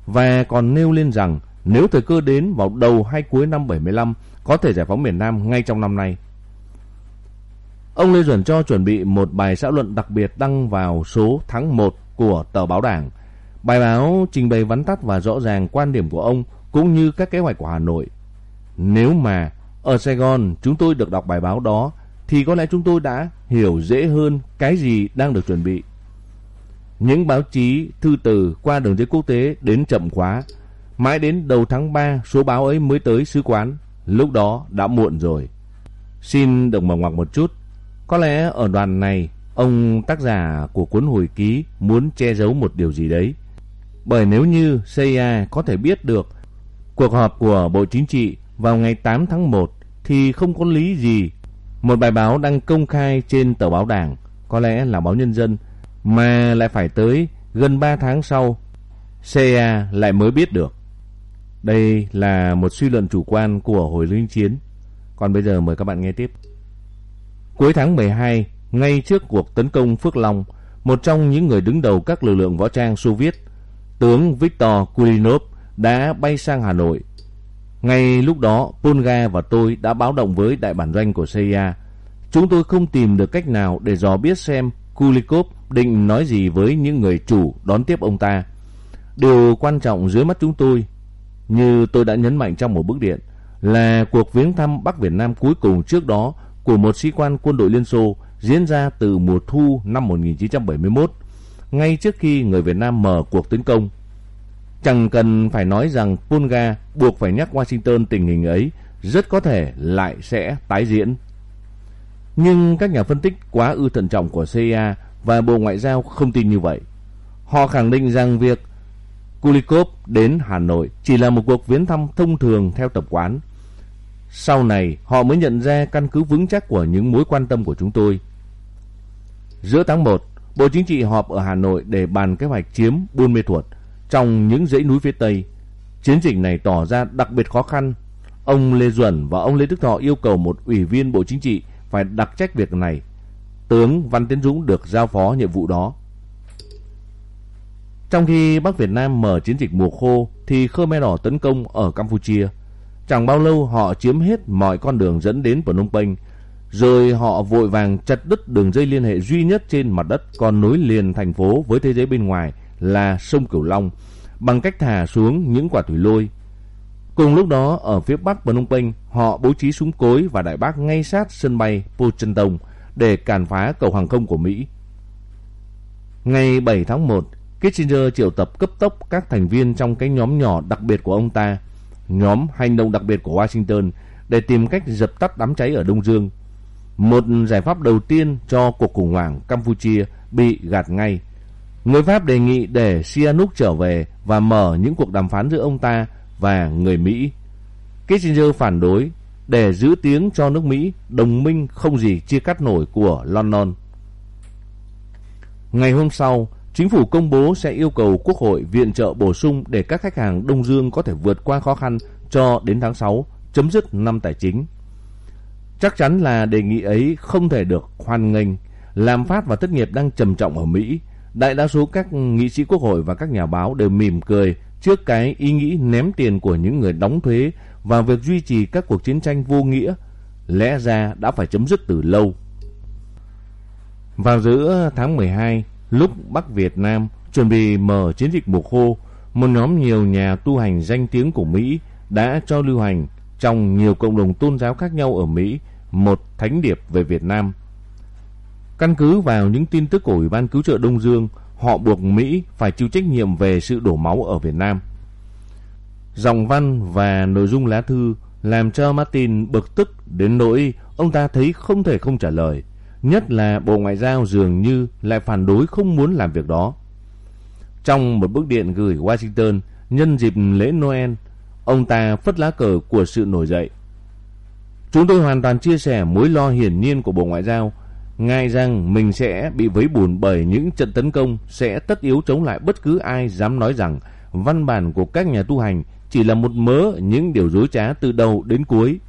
Và còn nêu lên rằng nếu thời cơ đến vào đầu hay cuối năm 75 có thể giải phóng miền Nam ngay trong năm nay. Ông Lê Duẩn cho chuẩn bị một bài xã luận đặc biệt đăng vào số tháng 1 của tờ báo Đảng. Bài báo trình bày vắn tắt và rõ ràng quan điểm của ông cũng như các kế hoạch của Hà Nội. Nếu mà ở Sài Gòn chúng tôi được đọc bài báo đó thì có lẽ chúng tôi đã hiểu dễ hơn cái gì đang được chuẩn bị. Những báo chí, thư từ qua đường dây quốc tế đến chậm quá. Mãi đến đầu tháng 3 số báo ấy mới tới sứ quán. Lúc đó đã muộn rồi. Xin được mở ngoặc một chút. Có lẽ ở đoàn này, ông tác giả của cuốn hồi ký muốn che giấu một điều gì đấy. Bởi nếu như CIA có thể biết được cuộc họp của Bộ Chính trị vào ngày 8 tháng 1 thì không có lý gì một bài báo đăng công khai trên tờ báo Đảng, có lẽ là báo Nhân dân, mà lại phải tới gần 3 tháng sau, CA lại mới biết được. Đây là một suy luận chủ quan của Hồi Linh Chiến. Còn bây giờ mời các bạn nghe tiếp. Cuối tháng 12, ngay trước cuộc tấn công Phước Long, một trong những người đứng đầu các lực lượng võ trang Xô Viết, tướng Viktor Kulinov đã bay sang Hà Nội ngay lúc đó, Polga và tôi đã báo động với đại bản doanh của CIA. Chúng tôi không tìm được cách nào để dò biết xem Kulikov định nói gì với những người chủ đón tiếp ông ta. Điều quan trọng dưới mắt chúng tôi, như tôi đã nhấn mạnh trong một bức điện, là cuộc viếng thăm Bắc Việt Nam cuối cùng trước đó của một sĩ quan quân đội Liên Xô diễn ra từ mùa thu năm 1971, ngay trước khi người Việt Nam mở cuộc tấn công. Chẳng cần phải nói rằng Polga buộc phải nhắc Washington tình hình ấy rất có thể lại sẽ tái diễn. Nhưng các nhà phân tích quá ư thận trọng của CIA và Bộ Ngoại giao không tin như vậy. Họ khẳng định rằng việc Kulikov đến Hà Nội chỉ là một cuộc viếng thăm thông thường theo tập quán. Sau này, họ mới nhận ra căn cứ vững chắc của những mối quan tâm của chúng tôi. Giữa tháng 1, Bộ Chính trị họp ở Hà Nội để bàn kế hoạch chiếm Buôn Mê Thuột trong những dãy núi phía Tây. Chiến dịch này tỏ ra đặc biệt khó khăn. Ông Lê Duẩn và ông Lê Đức Thọ yêu cầu một ủy viên Bộ Chính trị phải đặc trách việc này. Tướng Văn Tiến Dũng được giao phó nhiệm vụ đó. Trong khi Bắc Việt Nam mở chiến dịch mùa khô thì Khmer Đỏ tấn công ở Campuchia. Chẳng bao lâu họ chiếm hết mọi con đường dẫn đến Phnom Penh, rồi họ vội vàng chặt đứt đường dây liên hệ duy nhất trên mặt đất còn nối liền thành phố với thế giới bên ngoài là sông Cửu Long bằng cách thả xuống những quả thủy lôi. Cùng lúc đó ở phía bắc Phnom Penh, họ bố trí súng cối và đại bác ngay sát sân bay Pochentong để cản phá cầu hàng không của Mỹ. Ngày 7 tháng 1, Kissinger triệu tập cấp tốc các thành viên trong cái nhóm nhỏ đặc biệt của ông ta, nhóm hành động đặc biệt của Washington để tìm cách dập tắt đám cháy ở Đông Dương. Một giải pháp đầu tiên cho cuộc khủng hoảng Campuchia bị gạt ngay. Người Pháp đề nghị để Sihanouk trở về và mở những cuộc đàm phán giữa ông ta và người Mỹ. Kissinger phản đối để giữ tiếng cho nước Mỹ đồng minh không gì chia cắt nổi của London. Ngày hôm sau, chính phủ công bố sẽ yêu cầu Quốc hội viện trợ bổ sung để các khách hàng Đông Dương có thể vượt qua khó khăn cho đến tháng 6, chấm dứt năm tài chính. Chắc chắn là đề nghị ấy không thể được hoan nghênh. Làm phát và thất nghiệp đang trầm trọng ở Mỹ. Đại đa số các nghị sĩ quốc hội và các nhà báo đều mỉm cười trước cái ý nghĩ ném tiền của những người đóng thuế và việc duy trì các cuộc chiến tranh vô nghĩa lẽ ra đã phải chấm dứt từ lâu. Vào giữa tháng 12, lúc Bắc Việt Nam chuẩn bị mở chiến dịch mùa khô, một nhóm nhiều nhà tu hành danh tiếng của Mỹ đã cho lưu hành trong nhiều cộng đồng tôn giáo khác nhau ở Mỹ một thánh điệp về Việt Nam. Căn cứ vào những tin tức của Ủy ban Cứu trợ Đông Dương, họ buộc Mỹ phải chịu trách nhiệm về sự đổ máu ở Việt Nam. Dòng văn và nội dung lá thư làm cho Martin bực tức đến nỗi ông ta thấy không thể không trả lời. Nhất là Bộ Ngoại giao dường như lại phản đối không muốn làm việc đó. Trong một bức điện gửi Washington nhân dịp lễ Noel, ông ta phất lá cờ của sự nổi dậy. Chúng tôi hoàn toàn chia sẻ mối lo hiển nhiên của Bộ Ngoại giao, ngay rằng mình sẽ bị vấy bùn bởi những trận tấn công sẽ tất yếu chống lại bất cứ ai dám nói rằng văn bản của các nhà tu hành chỉ là một mớ những điều dối trá từ đầu đến cuối.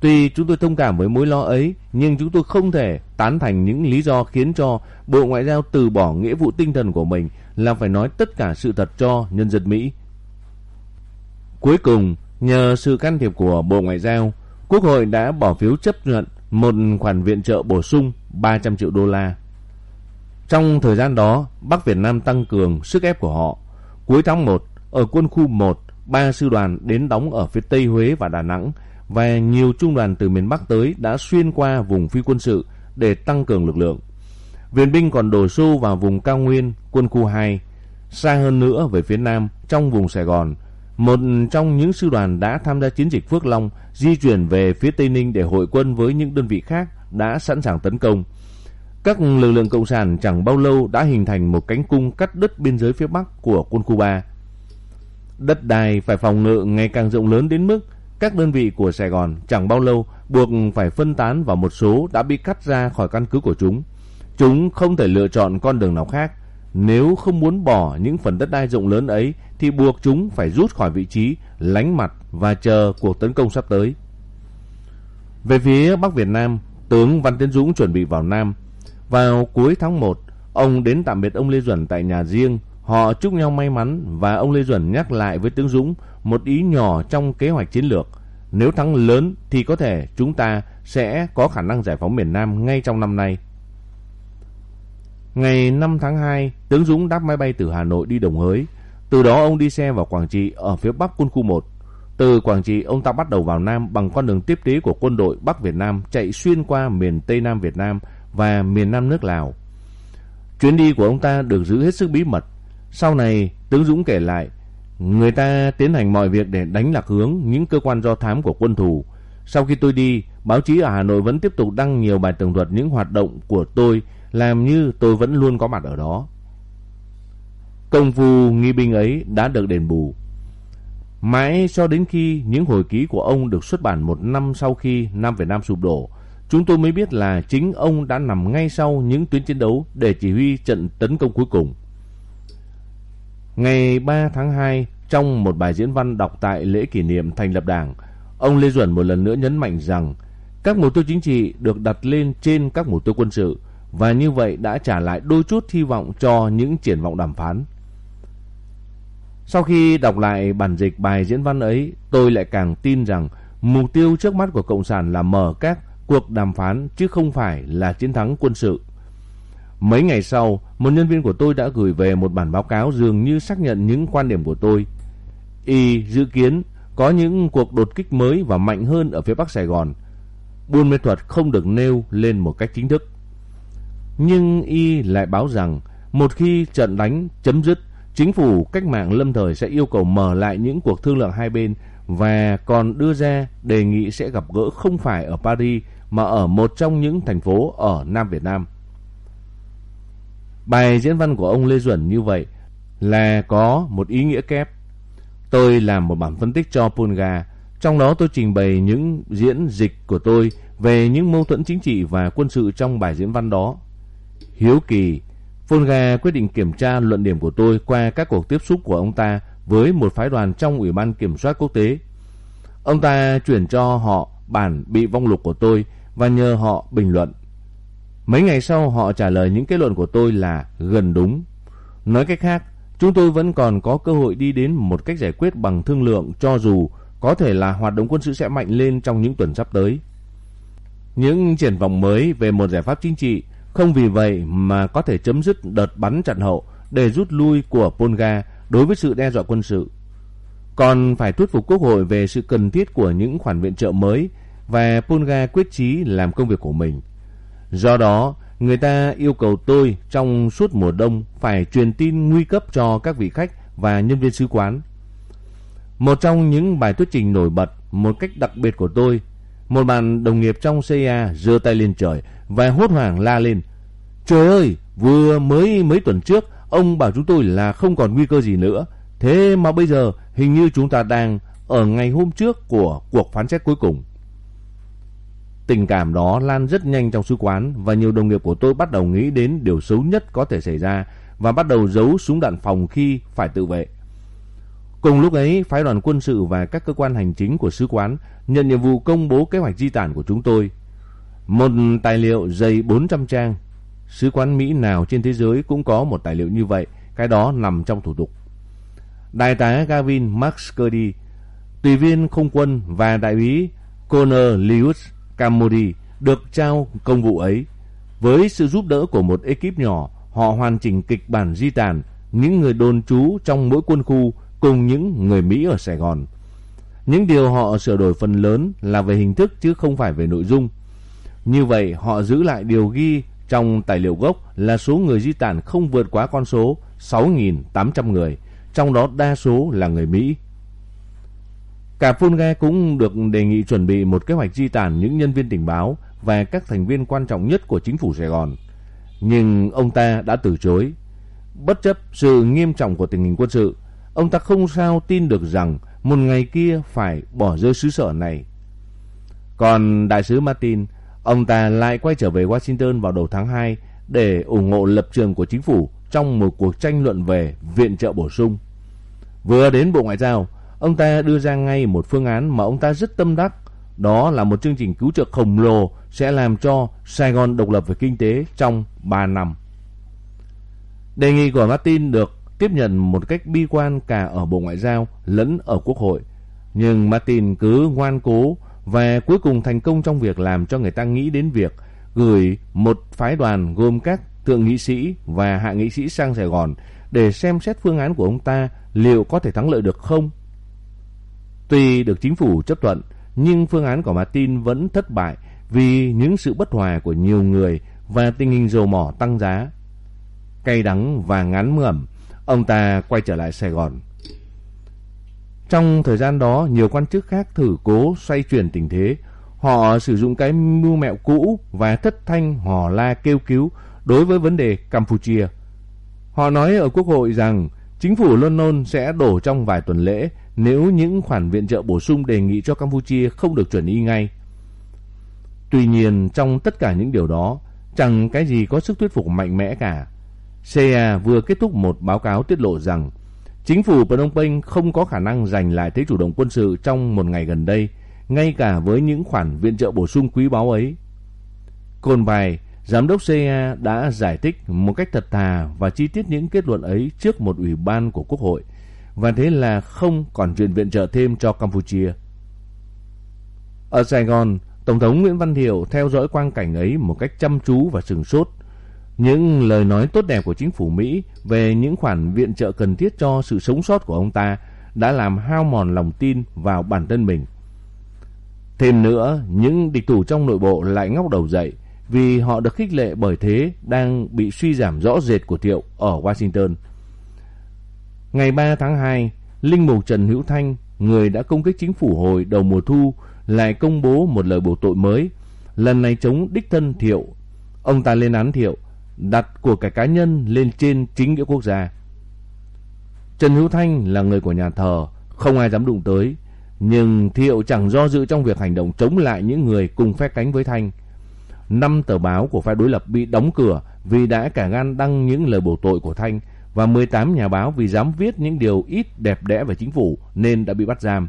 Tuy chúng tôi thông cảm với mối lo ấy, nhưng chúng tôi không thể tán thành những lý do khiến cho Bộ Ngoại giao từ bỏ nghĩa vụ tinh thần của mình là phải nói tất cả sự thật cho nhân dân Mỹ. Cuối cùng, nhờ sự can thiệp của Bộ Ngoại giao, Quốc hội đã bỏ phiếu chấp nhận một khoản viện trợ bổ sung 300 triệu đô la. Trong thời gian đó, Bắc Việt Nam tăng cường sức ép của họ. Cuối tháng 1, ở quân khu 1, ba sư đoàn đến đóng ở phía Tây Huế và Đà Nẵng và nhiều trung đoàn từ miền Bắc tới đã xuyên qua vùng phi quân sự để tăng cường lực lượng. Viện binh còn đổ xô vào vùng cao nguyên, quân khu 2, xa hơn nữa về phía Nam trong vùng Sài Gòn. Một trong những sư đoàn đã tham gia chiến dịch Phước Long di chuyển về phía Tây Ninh để hội quân với những đơn vị khác đã sẵn sàng tấn công. Các lực lượng cộng sản chẳng bao lâu đã hình thành một cánh cung cắt đứt biên giới phía Bắc của quân khu 3. Đất đai phải phòng ngự ngày càng rộng lớn đến mức các đơn vị của Sài Gòn chẳng bao lâu buộc phải phân tán và một số đã bị cắt ra khỏi căn cứ của chúng. Chúng không thể lựa chọn con đường nào khác. Nếu không muốn bỏ những phần đất đai rộng lớn ấy thì buộc chúng phải rút khỏi vị trí, lánh mặt và chờ cuộc tấn công sắp tới. Về phía Bắc Việt Nam, tướng Văn Tiến Dũng chuẩn bị vào Nam. Vào cuối tháng 1, ông đến tạm biệt ông Lê Duẩn tại nhà riêng Họ chúc nhau may mắn và ông Lê Duẩn nhắc lại với tướng Dũng một ý nhỏ trong kế hoạch chiến lược. Nếu thắng lớn thì có thể chúng ta sẽ có khả năng giải phóng miền Nam ngay trong năm nay. Ngày 5 tháng 2, tướng Dũng đáp máy bay từ Hà Nội đi Đồng Hới. Từ đó ông đi xe vào Quảng Trị ở phía bắc quân khu 1. Từ Quảng Trị, ông ta bắt đầu vào Nam bằng con đường tiếp tế của quân đội Bắc Việt Nam chạy xuyên qua miền Tây Nam Việt Nam và miền Nam nước Lào. Chuyến đi của ông ta được giữ hết sức bí mật sau này, tướng Dũng kể lại, người ta tiến hành mọi việc để đánh lạc hướng những cơ quan do thám của quân thù. Sau khi tôi đi, báo chí ở Hà Nội vẫn tiếp tục đăng nhiều bài tường thuật những hoạt động của tôi, làm như tôi vẫn luôn có mặt ở đó. Công phu nghi binh ấy đã được đền bù. Mãi cho đến khi những hồi ký của ông được xuất bản một năm sau khi Nam Việt Nam sụp đổ, chúng tôi mới biết là chính ông đã nằm ngay sau những tuyến chiến đấu để chỉ huy trận tấn công cuối cùng. Ngày 3 tháng 2, trong một bài diễn văn đọc tại lễ kỷ niệm thành lập Đảng, ông Lê Duẩn một lần nữa nhấn mạnh rằng các mục tiêu chính trị được đặt lên trên các mục tiêu quân sự và như vậy đã trả lại đôi chút hy vọng cho những triển vọng đàm phán. Sau khi đọc lại bản dịch bài diễn văn ấy, tôi lại càng tin rằng mục tiêu trước mắt của Cộng sản là mở các cuộc đàm phán chứ không phải là chiến thắng quân sự. Mấy ngày sau, một nhân viên của tôi đã gửi về một bản báo cáo dường như xác nhận những quan điểm của tôi. Y dự kiến có những cuộc đột kích mới và mạnh hơn ở phía Bắc Sài Gòn. Buôn mê thuật không được nêu lên một cách chính thức. Nhưng Y lại báo rằng một khi trận đánh chấm dứt, chính phủ cách mạng lâm thời sẽ yêu cầu mở lại những cuộc thương lượng hai bên và còn đưa ra đề nghị sẽ gặp gỡ không phải ở Paris mà ở một trong những thành phố ở Nam Việt Nam. Bài diễn văn của ông Lê Duẩn như vậy là có một ý nghĩa kép. Tôi làm một bản phân tích cho Pulga, trong đó tôi trình bày những diễn dịch của tôi về những mâu thuẫn chính trị và quân sự trong bài diễn văn đó. Hiếu kỳ, Punga quyết định kiểm tra luận điểm của tôi qua các cuộc tiếp xúc của ông ta với một phái đoàn trong Ủy ban Kiểm soát Quốc tế. Ông ta chuyển cho họ bản bị vong lục của tôi và nhờ họ bình luận. Mấy ngày sau họ trả lời những kết luận của tôi là gần đúng. Nói cách khác, chúng tôi vẫn còn có cơ hội đi đến một cách giải quyết bằng thương lượng cho dù có thể là hoạt động quân sự sẽ mạnh lên trong những tuần sắp tới. Những triển vọng mới về một giải pháp chính trị không vì vậy mà có thể chấm dứt đợt bắn chặn hậu để rút lui của Polga đối với sự đe dọa quân sự. Còn phải thuyết phục Quốc hội về sự cần thiết của những khoản viện trợ mới và Polga quyết chí làm công việc của mình. Do đó, người ta yêu cầu tôi trong suốt mùa đông phải truyền tin nguy cấp cho các vị khách và nhân viên sứ quán. Một trong những bài thuyết trình nổi bật, một cách đặc biệt của tôi, một bạn đồng nghiệp trong CIA giơ tay lên trời và hốt hoảng la lên. Trời ơi, vừa mới mấy tuần trước, ông bảo chúng tôi là không còn nguy cơ gì nữa. Thế mà bây giờ hình như chúng ta đang ở ngày hôm trước của cuộc phán xét cuối cùng. Tình cảm đó lan rất nhanh trong sứ quán và nhiều đồng nghiệp của tôi bắt đầu nghĩ đến điều xấu nhất có thể xảy ra và bắt đầu giấu súng đạn phòng khi phải tự vệ. Cùng lúc ấy, phái đoàn quân sự và các cơ quan hành chính của sứ quán nhận nhiệm vụ công bố kế hoạch di tản của chúng tôi. Một tài liệu dày 400 trang. Sứ quán Mỹ nào trên thế giới cũng có một tài liệu như vậy, cái đó nằm trong thủ tục. Đại tá Gavin McScurdy, tùy viên không quân và đại úy Connor Lewis Camodi được trao công vụ ấy. Với sự giúp đỡ của một ekip nhỏ, họ hoàn chỉnh kịch bản di tản những người đồn trú trong mỗi quân khu cùng những người Mỹ ở Sài Gòn. Những điều họ sửa đổi phần lớn là về hình thức chứ không phải về nội dung. Như vậy họ giữ lại điều ghi trong tài liệu gốc là số người di tản không vượt quá con số 6.800 người, trong đó đa số là người Mỹ. Cả Fulge cũng được đề nghị chuẩn bị một kế hoạch di tản những nhân viên tình báo và các thành viên quan trọng nhất của chính phủ Sài Gòn. Nhưng ông ta đã từ chối. Bất chấp sự nghiêm trọng của tình hình quân sự, ông ta không sao tin được rằng một ngày kia phải bỏ rơi xứ sở này. Còn đại sứ Martin, ông ta lại quay trở về Washington vào đầu tháng 2 để ủng hộ lập trường của chính phủ trong một cuộc tranh luận về viện trợ bổ sung. Vừa đến Bộ Ngoại giao, ông ta đưa ra ngay một phương án mà ông ta rất tâm đắc. Đó là một chương trình cứu trợ khổng lồ sẽ làm cho Sài Gòn độc lập về kinh tế trong 3 năm. Đề nghị của Martin được tiếp nhận một cách bi quan cả ở Bộ Ngoại giao lẫn ở Quốc hội. Nhưng Martin cứ ngoan cố và cuối cùng thành công trong việc làm cho người ta nghĩ đến việc gửi một phái đoàn gồm các thượng nghị sĩ và hạ nghị sĩ sang Sài Gòn để xem xét phương án của ông ta liệu có thể thắng lợi được không. Tuy được chính phủ chấp thuận, nhưng phương án của Martin vẫn thất bại vì những sự bất hòa của nhiều người và tình hình dầu mỏ tăng giá. Cay đắng và ngán ngẩm, ông ta quay trở lại Sài Gòn. Trong thời gian đó, nhiều quan chức khác thử cố xoay chuyển tình thế. Họ sử dụng cái mưu mẹo cũ và thất thanh hò la kêu cứu đối với vấn đề Campuchia. Họ nói ở Quốc hội rằng chính phủ London sẽ đổ trong vài tuần lễ nếu những khoản viện trợ bổ sung đề nghị cho Campuchia không được chuẩn y ngay. Tuy nhiên, trong tất cả những điều đó, chẳng cái gì có sức thuyết phục mạnh mẽ cả. CA vừa kết thúc một báo cáo tiết lộ rằng chính phủ Phnom Penh không có khả năng giành lại thế chủ động quân sự trong một ngày gần đây, ngay cả với những khoản viện trợ bổ sung quý báu ấy. Cồn bài, giám đốc CA đã giải thích một cách thật thà và chi tiết những kết luận ấy trước một ủy ban của Quốc hội và thế là không còn chuyện viện trợ thêm cho Campuchia. Ở Sài Gòn, Tổng thống Nguyễn Văn Thiệu theo dõi quang cảnh ấy một cách chăm chú và sừng sốt. Những lời nói tốt đẹp của chính phủ Mỹ về những khoản viện trợ cần thiết cho sự sống sót của ông ta đã làm hao mòn lòng tin vào bản thân mình. Thêm nữa, những địch thủ trong nội bộ lại ngóc đầu dậy vì họ được khích lệ bởi thế đang bị suy giảm rõ rệt của Thiệu ở Washington. Ngày 3 tháng 2, Linh Mục Trần Hữu Thanh, người đã công kích chính phủ hồi đầu mùa thu, lại công bố một lời bổ tội mới, lần này chống đích thân Thiệu. Ông ta lên án Thiệu, đặt của cải cá nhân lên trên chính nghĩa quốc gia. Trần Hữu Thanh là người của nhà thờ, không ai dám đụng tới, nhưng Thiệu chẳng do dự trong việc hành động chống lại những người cùng phe cánh với Thanh. Năm tờ báo của phe đối lập bị đóng cửa vì đã cả gan đăng những lời bổ tội của Thanh và 18 nhà báo vì dám viết những điều ít đẹp đẽ về chính phủ nên đã bị bắt giam.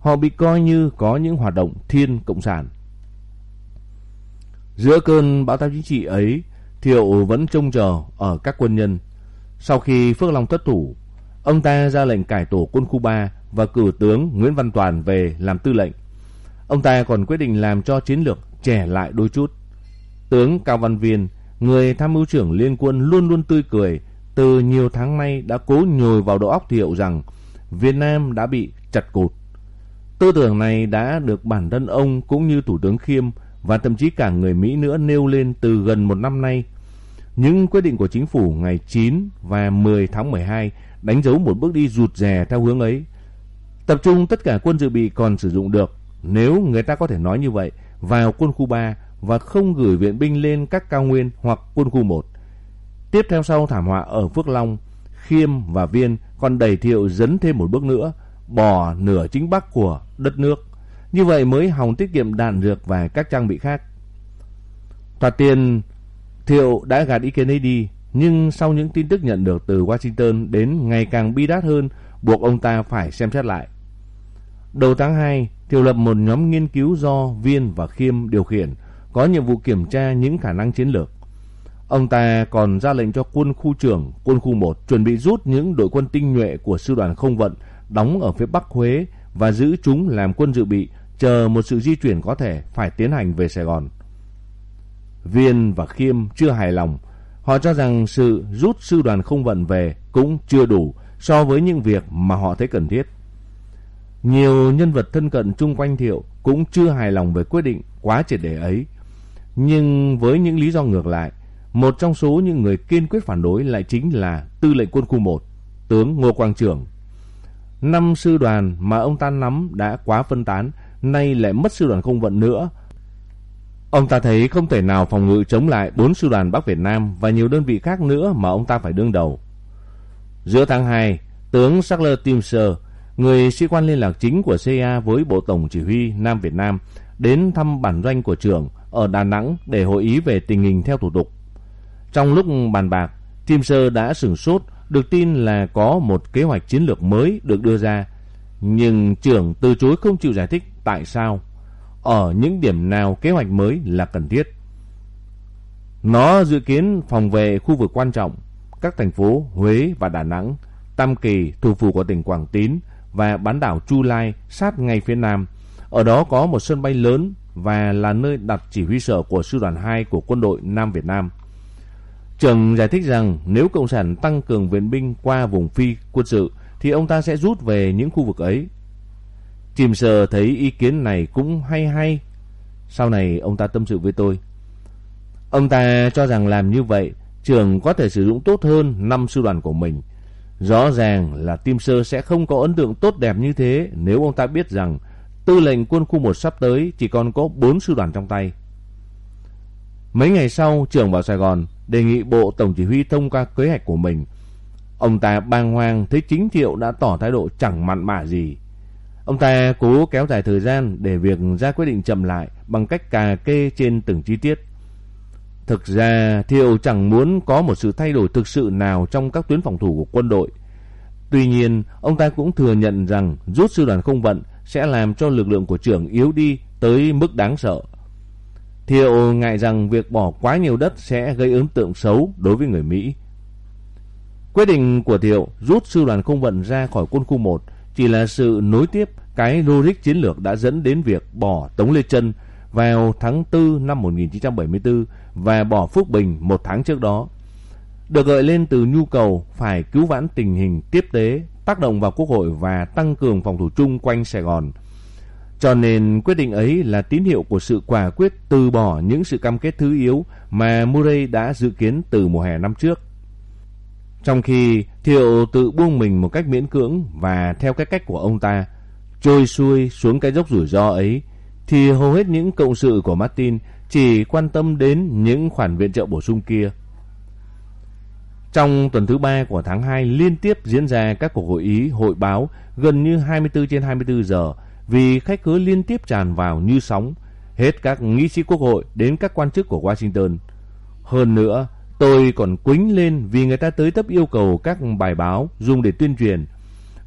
Họ bị coi như có những hoạt động thiên cộng sản. Giữa cơn bão táp chính trị ấy, Thiệu vẫn trông chờ ở các quân nhân. Sau khi Phước Long thất thủ, ông ta ra lệnh cải tổ quân khu 3 và cử tướng Nguyễn Văn Toàn về làm tư lệnh. Ông ta còn quyết định làm cho chiến lược trẻ lại đôi chút. Tướng Cao Văn Viên, người tham mưu trưởng liên quân luôn luôn tươi cười, từ nhiều tháng nay đã cố nhồi vào đầu óc Thiệu rằng Việt Nam đã bị chặt cụt. Tư tưởng này đã được bản thân ông cũng như Thủ tướng Khiêm và thậm chí cả người Mỹ nữa nêu lên từ gần một năm nay. Những quyết định của chính phủ ngày 9 và 10 tháng 12 đánh dấu một bước đi rụt rè theo hướng ấy. Tập trung tất cả quân dự bị còn sử dụng được, nếu người ta có thể nói như vậy, vào quân khu 3 và không gửi viện binh lên các cao nguyên hoặc quân khu 1. Tiếp theo sau thảm họa ở Phước Long, Khiêm và Viên còn đẩy Thiệu dấn thêm một bước nữa, bỏ nửa chính bắc của đất nước. Như vậy mới hòng tiết kiệm đạn dược và các trang bị khác. Tòa tiền Thiệu đã gạt ý kiến ấy đi, nhưng sau những tin tức nhận được từ Washington đến ngày càng bi đát hơn, buộc ông ta phải xem xét lại. Đầu tháng 2, Thiệu lập một nhóm nghiên cứu do Viên và Khiêm điều khiển, có nhiệm vụ kiểm tra những khả năng chiến lược. Ông ta còn ra lệnh cho quân khu trưởng, quân khu 1 chuẩn bị rút những đội quân tinh nhuệ của sư đoàn không vận đóng ở phía Bắc Huế và giữ chúng làm quân dự bị, chờ một sự di chuyển có thể phải tiến hành về Sài Gòn. Viên và Khiêm chưa hài lòng. Họ cho rằng sự rút sư đoàn không vận về cũng chưa đủ so với những việc mà họ thấy cần thiết. Nhiều nhân vật thân cận chung quanh Thiệu cũng chưa hài lòng về quyết định quá triệt để ấy. Nhưng với những lý do ngược lại, một trong số những người kiên quyết phản đối lại chính là tư lệnh quân khu 1, tướng Ngô Quang Trường. Năm sư đoàn mà ông ta nắm đã quá phân tán, nay lại mất sư đoàn không vận nữa. Ông ta thấy không thể nào phòng ngự chống lại bốn sư đoàn Bắc Việt Nam và nhiều đơn vị khác nữa mà ông ta phải đương đầu. Giữa tháng 2, tướng Sackler Timser, người sĩ quan liên lạc chính của CIA với Bộ Tổng Chỉ huy Nam Việt Nam, đến thăm bản doanh của trưởng ở Đà Nẵng để hội ý về tình hình theo thủ tục. Trong lúc bàn bạc, Timser đã sửng sốt được tin là có một kế hoạch chiến lược mới được đưa ra, nhưng trưởng từ chối không chịu giải thích tại sao, ở những điểm nào kế hoạch mới là cần thiết. Nó dự kiến phòng vệ khu vực quan trọng, các thành phố Huế và Đà Nẵng, Tam Kỳ, thủ phủ của tỉnh Quảng Tín và bán đảo Chu Lai sát ngay phía nam. Ở đó có một sân bay lớn và là nơi đặt chỉ huy sở của sư đoàn 2 của quân đội Nam Việt Nam. Trường giải thích rằng nếu Cộng sản tăng cường viện binh qua vùng phi quân sự thì ông ta sẽ rút về những khu vực ấy. Chìm sờ thấy ý kiến này cũng hay hay. Sau này ông ta tâm sự với tôi. Ông ta cho rằng làm như vậy trường có thể sử dụng tốt hơn năm sư đoàn của mình. Rõ ràng là Tim Sơ sẽ không có ấn tượng tốt đẹp như thế nếu ông ta biết rằng tư lệnh quân khu 1 sắp tới chỉ còn có 4 sư đoàn trong tay. Mấy ngày sau, trưởng vào Sài Gòn đề nghị Bộ Tổng Chỉ huy thông qua kế hoạch của mình. Ông ta bàng hoàng thấy chính thiệu đã tỏ thái độ chẳng mặn mà gì. Ông ta cố kéo dài thời gian để việc ra quyết định chậm lại bằng cách cà kê trên từng chi tiết. Thực ra Thiệu chẳng muốn có một sự thay đổi thực sự nào trong các tuyến phòng thủ của quân đội. Tuy nhiên, ông ta cũng thừa nhận rằng rút sư đoàn không vận sẽ làm cho lực lượng của trưởng yếu đi tới mức đáng sợ. Thiệu ngại rằng việc bỏ quá nhiều đất sẽ gây ấn tượng xấu đối với người Mỹ. Quyết định của Thiệu rút sư đoàn không vận ra khỏi quân khu 1 chỉ là sự nối tiếp cái logic chiến lược đã dẫn đến việc bỏ Tống Lê Trân vào tháng 4 năm 1974 và bỏ Phúc Bình một tháng trước đó. Được gợi lên từ nhu cầu phải cứu vãn tình hình tiếp tế, tác động vào Quốc hội và tăng cường phòng thủ chung quanh Sài Gòn. Cho nên quyết định ấy là tín hiệu của sự quả quyết từ bỏ những sự cam kết thứ yếu mà Murray đã dự kiến từ mùa hè năm trước. Trong khi Thiệu tự buông mình một cách miễn cưỡng và theo cái cách của ông ta, trôi xuôi xuống cái dốc rủi ro ấy, thì hầu hết những cộng sự của Martin chỉ quan tâm đến những khoản viện trợ bổ sung kia. Trong tuần thứ ba của tháng 2 liên tiếp diễn ra các cuộc hội ý, hội báo gần như 24 trên 24 giờ vì khách khứa liên tiếp tràn vào như sóng, hết các nghị sĩ quốc hội đến các quan chức của Washington. Hơn nữa, tôi còn quính lên vì người ta tới tấp yêu cầu các bài báo dùng để tuyên truyền.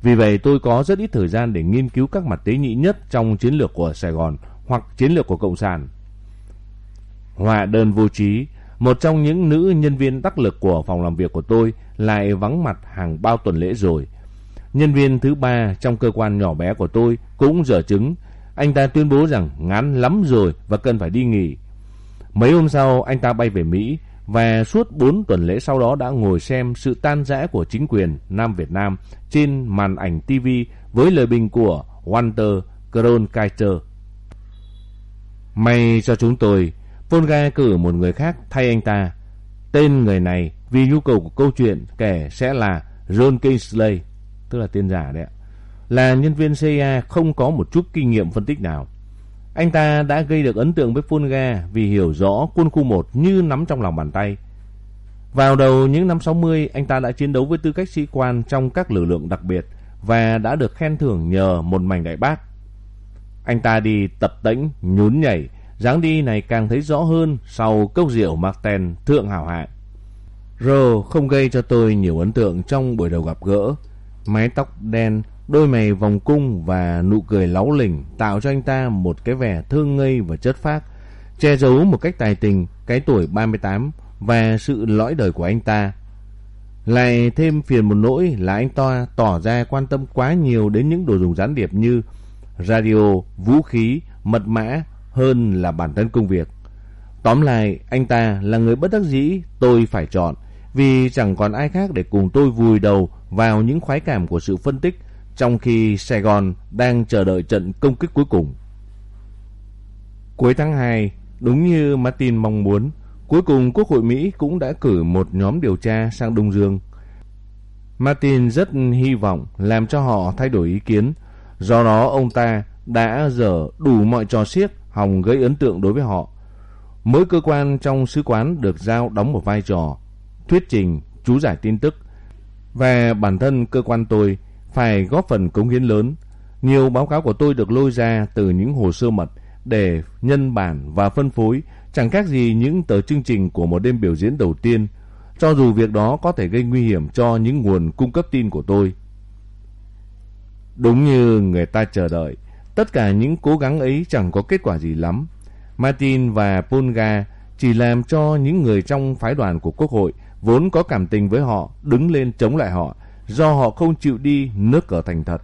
Vì vậy tôi có rất ít thời gian để nghiên cứu các mặt tế nhị nhất trong chiến lược của Sài Gòn hoặc chiến lược của Cộng sản. Họa đơn vô trí, một trong những nữ nhân viên đắc lực của phòng làm việc của tôi lại vắng mặt hàng bao tuần lễ rồi. Nhân viên thứ ba trong cơ quan nhỏ bé của tôi cũng dở chứng. Anh ta tuyên bố rằng ngắn lắm rồi và cần phải đi nghỉ. Mấy hôm sau anh ta bay về Mỹ và suốt 4 tuần lễ sau đó đã ngồi xem sự tan rã của chính quyền Nam Việt Nam trên màn ảnh TV với lời bình của Walter Cronkite. May cho chúng tôi, Volga cử một người khác thay anh ta. Tên người này vì nhu cầu của câu chuyện kể sẽ là John Kingsley, tức là tên giả đấy ạ. Là nhân viên CIA không có một chút kinh nghiệm phân tích nào. Anh ta đã gây được ấn tượng với Fulga vì hiểu rõ quân khu 1 như nắm trong lòng bàn tay. Vào đầu những năm 60, anh ta đã chiến đấu với tư cách sĩ quan trong các lực lượng đặc biệt và đã được khen thưởng nhờ một mảnh đại bác. Anh ta đi tập tễnh, nhún nhảy, dáng đi này càng thấy rõ hơn sau cốc rượu Martin thượng hảo hạng. Rô không gây cho tôi nhiều ấn tượng trong buổi đầu gặp gỡ. Mái tóc đen, đôi mày vòng cung và nụ cười láu lỉnh tạo cho anh ta một cái vẻ thương ngây và chất phác, che giấu một cách tài tình cái tuổi 38 và sự lõi đời của anh ta. Lại thêm phiền một nỗi là anh ta tỏ ra quan tâm quá nhiều đến những đồ dùng gián điệp như radio, vũ khí, mật mã hơn là bản thân công việc. Tóm lại, anh ta là người bất đắc dĩ tôi phải chọn vì chẳng còn ai khác để cùng tôi vùi đầu vào những khoái cảm của sự phân tích trong khi Sài Gòn đang chờ đợi trận công kích cuối cùng. Cuối tháng 2, đúng như Martin mong muốn, cuối cùng Quốc hội Mỹ cũng đã cử một nhóm điều tra sang Đông Dương. Martin rất hy vọng làm cho họ thay đổi ý kiến, do đó ông ta đã dở đủ mọi trò xiếc hòng gây ấn tượng đối với họ. Mỗi cơ quan trong sứ quán được giao đóng một vai trò, thuyết trình, chú giải tin tức, và bản thân cơ quan tôi phải góp phần cống hiến lớn. Nhiều báo cáo của tôi được lôi ra từ những hồ sơ mật để nhân bản và phân phối, chẳng khác gì những tờ chương trình của một đêm biểu diễn đầu tiên, cho dù việc đó có thể gây nguy hiểm cho những nguồn cung cấp tin của tôi. Đúng như người ta chờ đợi, tất cả những cố gắng ấy chẳng có kết quả gì lắm. Martin và Polga chỉ làm cho những người trong phái đoàn của Quốc hội vốn có cảm tình với họ đứng lên chống lại họ do họ không chịu đi nước cờ thành thật.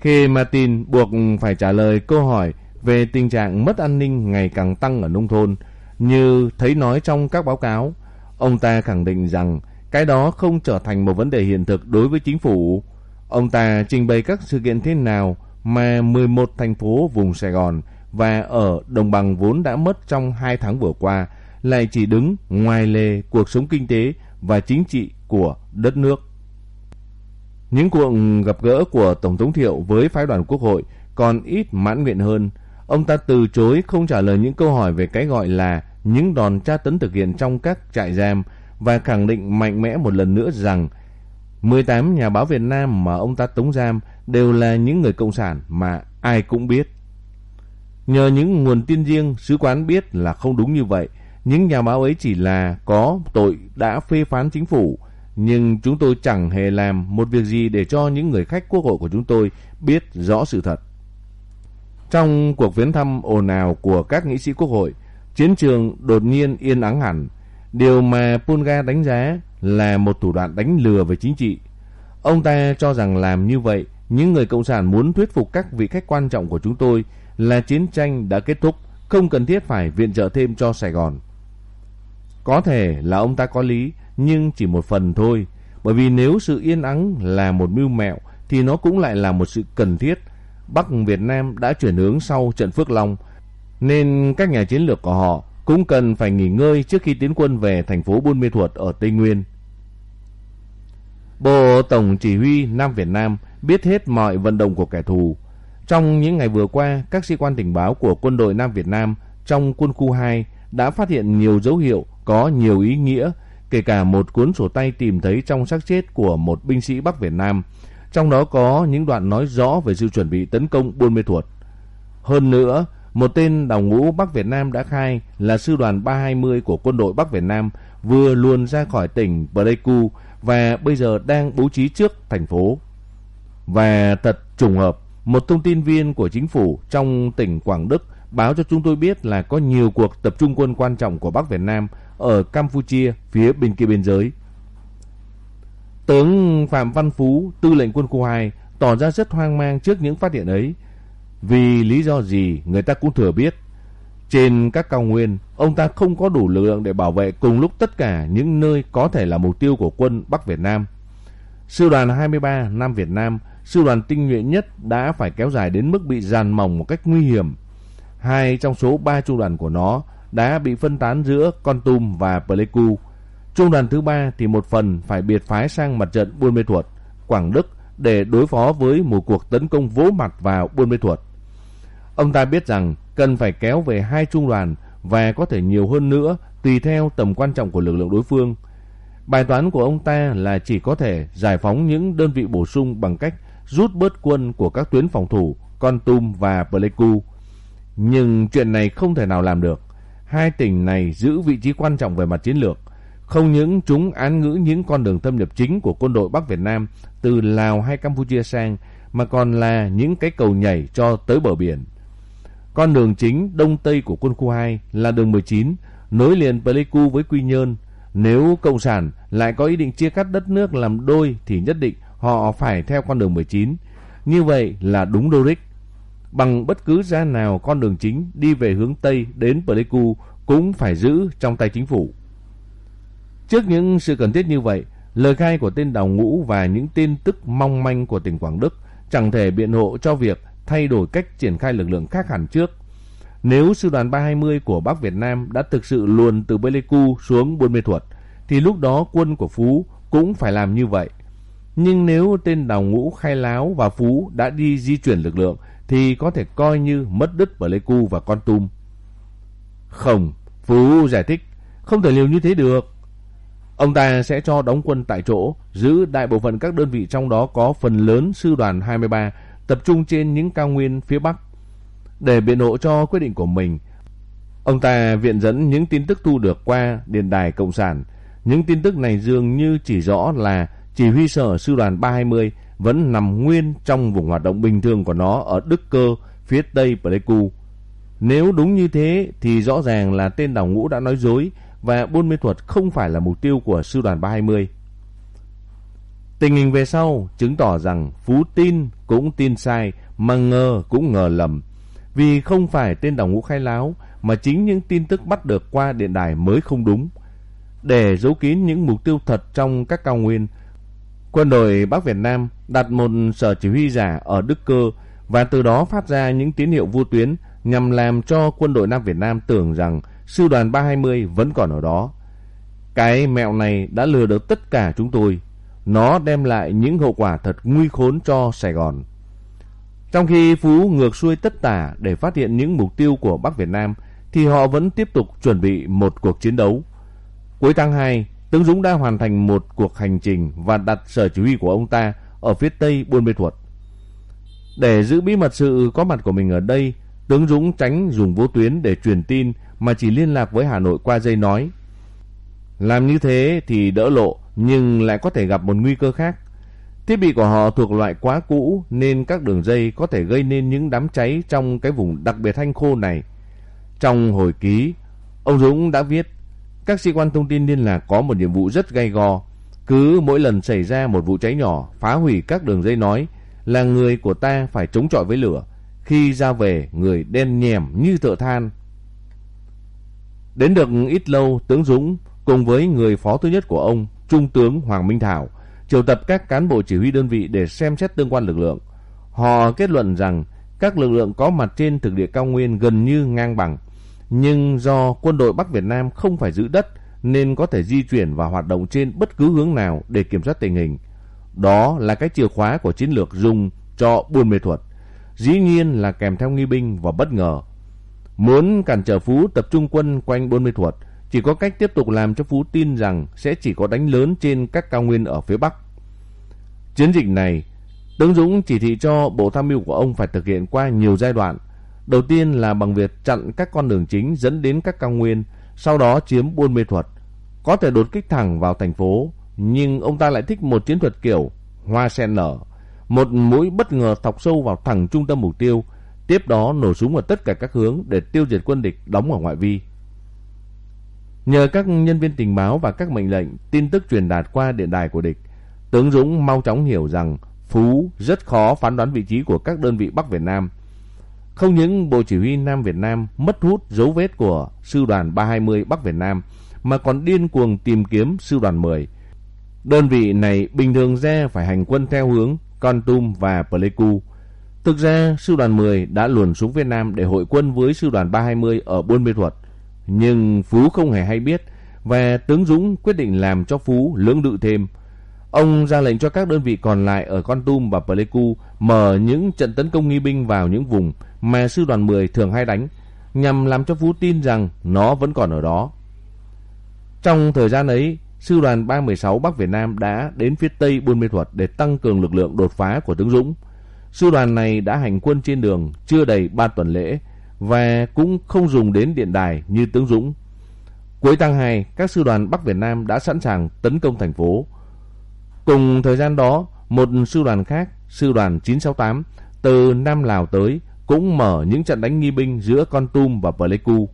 Khi Martin buộc phải trả lời câu hỏi về tình trạng mất an ninh ngày càng tăng ở nông thôn, như thấy nói trong các báo cáo, ông ta khẳng định rằng cái đó không trở thành một vấn đề hiện thực đối với chính phủ. Ông ta trình bày các sự kiện thế nào mà 11 thành phố vùng Sài Gòn và ở đồng bằng vốn đã mất trong 2 tháng vừa qua lại chỉ đứng ngoài lề cuộc sống kinh tế và chính trị của đất nước. Những cuộc gặp gỡ của Tổng thống Thiệu với phái đoàn quốc hội còn ít mãn nguyện hơn. Ông ta từ chối không trả lời những câu hỏi về cái gọi là những đòn tra tấn thực hiện trong các trại giam và khẳng định mạnh mẽ một lần nữa rằng 18 nhà báo Việt Nam mà ông ta tống giam đều là những người cộng sản mà ai cũng biết. Nhờ những nguồn tin riêng, sứ quán biết là không đúng như vậy. Những nhà báo ấy chỉ là có tội đã phê phán chính phủ, nhưng chúng tôi chẳng hề làm một việc gì để cho những người khách quốc hội của chúng tôi biết rõ sự thật. Trong cuộc viếng thăm ồn ào của các nghị sĩ quốc hội, chiến trường đột nhiên yên ắng hẳn. Điều mà Punga đánh giá là một thủ đoạn đánh lừa về chính trị. Ông ta cho rằng làm như vậy, những người cộng sản muốn thuyết phục các vị khách quan trọng của chúng tôi là chiến tranh đã kết thúc, không cần thiết phải viện trợ thêm cho Sài Gòn. Có thể là ông ta có lý, nhưng chỉ một phần thôi, bởi vì nếu sự yên ắng là một mưu mẹo thì nó cũng lại là một sự cần thiết. Bắc Việt Nam đã chuyển hướng sau trận Phước Long, nên các nhà chiến lược của họ cũng cần phải nghỉ ngơi trước khi tiến quân về thành phố Buôn Mê Thuột ở Tây Nguyên. Bộ Tổng Chỉ huy Nam Việt Nam biết hết mọi vận động của kẻ thù. Trong những ngày vừa qua, các sĩ quan tình báo của quân đội Nam Việt Nam trong quân khu 2 đã phát hiện nhiều dấu hiệu có nhiều ý nghĩa, kể cả một cuốn sổ tay tìm thấy trong xác chết của một binh sĩ Bắc Việt Nam. Trong đó có những đoạn nói rõ về sự chuẩn bị tấn công Buôn Mê Thuột. Hơn nữa, một tên đào ngũ Bắc Việt Nam đã khai là sư đoàn 320 của quân đội Bắc Việt Nam vừa luồn ra khỏi tỉnh Pleiku và bây giờ đang bố trí trước thành phố. Và thật trùng hợp, một thông tin viên của chính phủ trong tỉnh Quảng Đức báo cho chúng tôi biết là có nhiều cuộc tập trung quân quan trọng của Bắc Việt Nam ở Campuchia phía bên kia biên giới. Tướng Phạm Văn Phú, tư lệnh quân khu 2, tỏ ra rất hoang mang trước những phát hiện ấy. Vì lý do gì người ta cũng thừa biết. Trên các cao nguyên, ông ta không có đủ lực lượng để bảo vệ cùng lúc tất cả những nơi có thể là mục tiêu của quân Bắc Việt Nam. Sư đoàn 23 Nam Việt Nam, sư đoàn tinh nhuệ nhất đã phải kéo dài đến mức bị giàn mỏng một cách nguy hiểm. Hai trong số ba trung đoàn của nó đã bị phân tán giữa Con Tum và Pleiku. Trung đoàn thứ ba thì một phần phải biệt phái sang mặt trận Buôn Mê Thuột, Quảng Đức để đối phó với một cuộc tấn công vỗ mặt vào Buôn Mê Thuột. Ông ta biết rằng cần phải kéo về hai trung đoàn và có thể nhiều hơn nữa tùy theo tầm quan trọng của lực lượng đối phương. Bài toán của ông ta là chỉ có thể giải phóng những đơn vị bổ sung bằng cách rút bớt quân của các tuyến phòng thủ Con Tum và Pleiku. Nhưng chuyện này không thể nào làm được. Hai tỉnh này giữ vị trí quan trọng về mặt chiến lược. Không những chúng án ngữ những con đường thâm nhập chính của quân đội Bắc Việt Nam từ Lào hay Campuchia sang, mà còn là những cái cầu nhảy cho tới bờ biển. Con đường chính đông tây của quân khu 2 là đường 19, nối liền Pleiku với Quy Nhơn. Nếu Cộng sản lại có ý định chia cắt đất nước làm đôi thì nhất định họ phải theo con đường 19. Như vậy là đúng Doric. Bằng bất cứ giá nào con đường chính đi về hướng Tây đến Pleiku cũng phải giữ trong tay chính phủ. Trước những sự cần thiết như vậy, lời khai của tên đào ngũ và những tin tức mong manh của tỉnh Quảng Đức chẳng thể biện hộ cho việc thay đổi cách triển khai lực lượng khác hẳn trước. Nếu sư đoàn 320 của Bắc Việt Nam đã thực sự luồn từ Pleiku xuống Buôn Mê Thuột, thì lúc đó quân của Phú cũng phải làm như vậy. Nhưng nếu tên đào ngũ khai láo và Phú đã đi di chuyển lực lượng, thì có thể coi như mất đứt Pleiku và Con Tum. Không, Phú giải thích, không thể liều như thế được. Ông ta sẽ cho đóng quân tại chỗ, giữ đại bộ phận các đơn vị trong đó có phần lớn sư đoàn 23 tập trung trên những cao nguyên phía Bắc. Để biện hộ cho quyết định của mình, ông ta viện dẫn những tin tức thu được qua điện đài Cộng sản. Những tin tức này dường như chỉ rõ là chỉ huy sở sư đoàn 320 vẫn nằm nguyên trong vùng hoạt động bình thường của nó ở Đức Cơ, phía tây Pleiku. Nếu đúng như thế thì rõ ràng là tên đảo ngũ đã nói dối và Buôn Mê Thuật không phải là mục tiêu của sư đoàn 320. Tình hình về sau chứng tỏ rằng Phú tin cũng tin sai mà ngờ cũng ngờ lầm. Vì không phải tên đảo ngũ khai láo mà chính những tin tức bắt được qua điện đài mới không đúng. Để giấu kín những mục tiêu thật trong các cao nguyên, quân đội Bắc Việt Nam đặt một sở chỉ huy giả ở Đức Cơ và từ đó phát ra những tín hiệu vô tuyến nhằm làm cho quân đội Nam Việt Nam tưởng rằng sư đoàn 320 vẫn còn ở đó. Cái mẹo này đã lừa được tất cả chúng tôi. Nó đem lại những hậu quả thật nguy khốn cho Sài Gòn. Trong khi Phú ngược xuôi tất tả để phát hiện những mục tiêu của Bắc Việt Nam, thì họ vẫn tiếp tục chuẩn bị một cuộc chiến đấu. Cuối tháng 2, Tướng Dũng đã hoàn thành một cuộc hành trình và đặt sở chỉ huy của ông ta ở phía tây Buôn Mê Thuột. Để giữ bí mật sự có mặt của mình ở đây, Tướng Dũng tránh dùng vô tuyến để truyền tin mà chỉ liên lạc với Hà Nội qua dây nói. Làm như thế thì đỡ lộ nhưng lại có thể gặp một nguy cơ khác. Thiết bị của họ thuộc loại quá cũ nên các đường dây có thể gây nên những đám cháy trong cái vùng đặc biệt thanh khô này. Trong hồi ký, ông Dũng đã viết các sĩ quan thông tin liên lạc có một nhiệm vụ rất gay go. Cứ mỗi lần xảy ra một vụ cháy nhỏ, phá hủy các đường dây nói, là người của ta phải chống chọi với lửa. Khi ra về, người đen nhèm như thợ than. Đến được ít lâu, tướng Dũng cùng với người phó thứ nhất của ông, Trung tướng Hoàng Minh Thảo, triệu tập các cán bộ chỉ huy đơn vị để xem xét tương quan lực lượng. Họ kết luận rằng các lực lượng có mặt trên thực địa cao nguyên gần như ngang bằng. Nhưng do quân đội Bắc Việt Nam không phải giữ đất nên có thể di chuyển và hoạt động trên bất cứ hướng nào để kiểm soát tình hình. Đó là cái chìa khóa của chiến lược dùng cho buôn mê thuật. Dĩ nhiên là kèm theo nghi binh và bất ngờ. Muốn cản trở Phú tập trung quân quanh buôn mê thuật, chỉ có cách tiếp tục làm cho Phú tin rằng sẽ chỉ có đánh lớn trên các cao nguyên ở phía Bắc. Chiến dịch này, Tướng Dũng chỉ thị cho bộ tham mưu của ông phải thực hiện qua nhiều giai đoạn. Đầu tiên là bằng việc chặn các con đường chính dẫn đến các cao nguyên, sau đó chiếm buôn mê thuật. Có thể đột kích thẳng vào thành phố, nhưng ông ta lại thích một chiến thuật kiểu hoa sen nở. Một mũi bất ngờ thọc sâu vào thẳng trung tâm mục tiêu, tiếp đó nổ súng ở tất cả các hướng để tiêu diệt quân địch đóng ở ngoại vi. Nhờ các nhân viên tình báo và các mệnh lệnh, tin tức truyền đạt qua điện đài của địch, tướng Dũng mau chóng hiểu rằng Phú rất khó phán đoán vị trí của các đơn vị Bắc Việt Nam. Không những Bộ Chỉ huy Nam Việt Nam mất hút dấu vết của Sư đoàn 320 Bắc Việt Nam, mà còn điên cuồng tìm kiếm Sư đoàn 10. Đơn vị này bình thường ra phải hành quân theo hướng Con Tum và Pleiku. Thực ra, Sư đoàn 10 đã luồn xuống Việt Nam để hội quân với Sư đoàn 320 ở Buôn Mê Thuật. Nhưng Phú không hề hay biết, và tướng Dũng quyết định làm cho Phú lưỡng lự thêm. Ông ra lệnh cho các đơn vị còn lại ở Con Tum và Pleiku mở những trận tấn công nghi binh vào những vùng mà sư đoàn 10 thường hay đánh, nhằm làm cho Phú tin rằng nó vẫn còn ở đó. Trong thời gian ấy, sư đoàn 316 Bắc Việt Nam đã đến phía tây Buôn Mê Thuật để tăng cường lực lượng đột phá của tướng Dũng. Sư đoàn này đã hành quân trên đường chưa đầy 3 tuần lễ và cũng không dùng đến điện đài như tướng Dũng. Cuối tháng 2, các sư đoàn Bắc Việt Nam đã sẵn sàng tấn công thành phố. Cùng thời gian đó, một sư đoàn khác, sư đoàn 968, từ Nam Lào tới cũng mở những trận đánh nghi binh giữa Con Tum và Pleiku.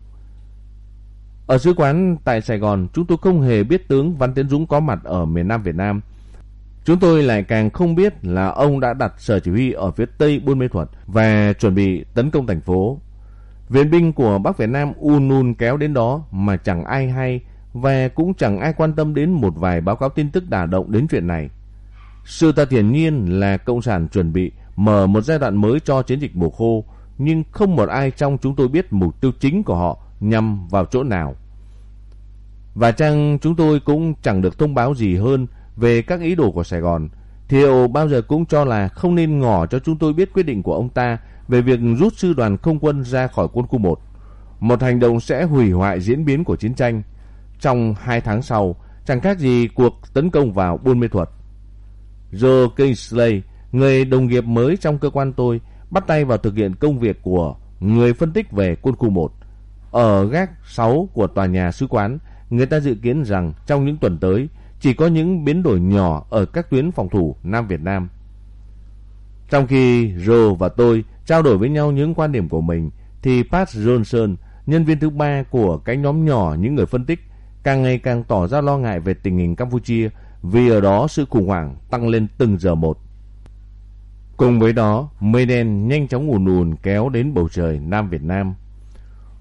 Ở sứ quán tại Sài Gòn, chúng tôi không hề biết tướng Văn Tiến Dũng có mặt ở miền Nam Việt Nam. Chúng tôi lại càng không biết là ông đã đặt sở chỉ huy ở phía tây Buôn Mê Thuật và chuẩn bị tấn công thành phố. Viện binh của Bắc Việt Nam un un kéo đến đó mà chẳng ai hay và cũng chẳng ai quan tâm đến một vài báo cáo tin tức đả động đến chuyện này. Sự thật hiển nhiên là Cộng sản chuẩn bị mở một giai đoạn mới cho chiến dịch mùa khô, nhưng không một ai trong chúng tôi biết mục tiêu chính của họ nhằm vào chỗ nào. Và chăng chúng tôi cũng chẳng được thông báo gì hơn về các ý đồ của Sài Gòn. Thiệu bao giờ cũng cho là không nên ngỏ cho chúng tôi biết quyết định của ông ta về việc rút sư đoàn không quân ra khỏi quân khu 1. Một hành động sẽ hủy hoại diễn biến của chiến tranh. Trong hai tháng sau, chẳng khác gì cuộc tấn công vào Buôn Mê Thuật. Joe Kingsley, người đồng nghiệp mới trong cơ quan tôi, bắt tay vào thực hiện công việc của người phân tích về quân khu 1. Ở gác 6 của tòa nhà sứ quán, người ta dự kiến rằng trong những tuần tới, chỉ có những biến đổi nhỏ ở các tuyến phòng thủ Nam Việt Nam. Trong khi Joe và tôi trao đổi với nhau những quan điểm của mình, thì Pat Johnson, nhân viên thứ ba của cái nhóm nhỏ những người phân tích, càng ngày càng tỏ ra lo ngại về tình hình Campuchia vì ở đó sự khủng hoảng tăng lên từng giờ một. Cùng với đó, mây đen nhanh chóng ùn ùn kéo đến bầu trời Nam Việt Nam.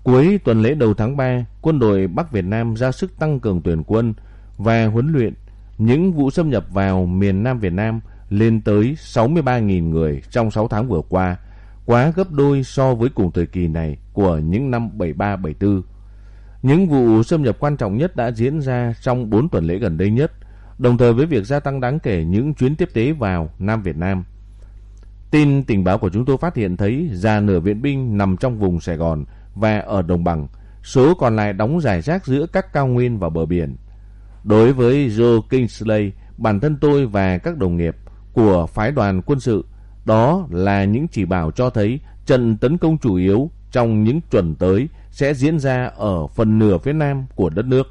Cuối tuần lễ đầu tháng 3, quân đội Bắc Việt Nam ra sức tăng cường tuyển quân và huấn luyện. Những vụ xâm nhập vào miền Nam Việt Nam lên tới 63.000 người trong 6 tháng vừa qua, quá gấp đôi so với cùng thời kỳ này của những năm 73-74. Những vụ xâm nhập quan trọng nhất đã diễn ra trong 4 tuần lễ gần đây nhất, đồng thời với việc gia tăng đáng kể những chuyến tiếp tế vào Nam Việt Nam. Tin tình báo của chúng tôi phát hiện thấy ra nửa viện binh nằm trong vùng Sài Gòn và ở đồng bằng, số còn lại đóng giải rác giữa các cao nguyên và bờ biển. Đối với Joe Kingsley, bản thân tôi và các đồng nghiệp của phái đoàn quân sự, đó là những chỉ bảo cho thấy trận tấn công chủ yếu trong những tuần tới sẽ diễn ra ở phần nửa phía nam của đất nước.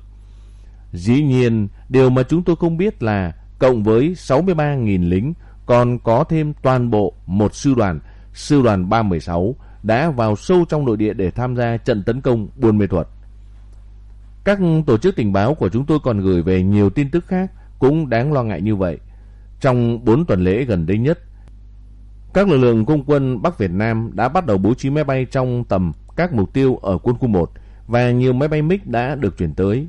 Dĩ nhiên, điều mà chúng tôi không biết là cộng với 63.000 lính còn có thêm toàn bộ một sư đoàn, sư đoàn 316 đã vào sâu trong nội địa để tham gia trận tấn công Buôn Mê Thuột. Các tổ chức tình báo của chúng tôi còn gửi về nhiều tin tức khác cũng đáng lo ngại như vậy. Trong 4 tuần lễ gần đây nhất, các lực lượng công quân Bắc Việt Nam đã bắt đầu bố trí máy bay trong tầm các mục tiêu ở quân khu 1 và nhiều máy bay MiG đã được chuyển tới.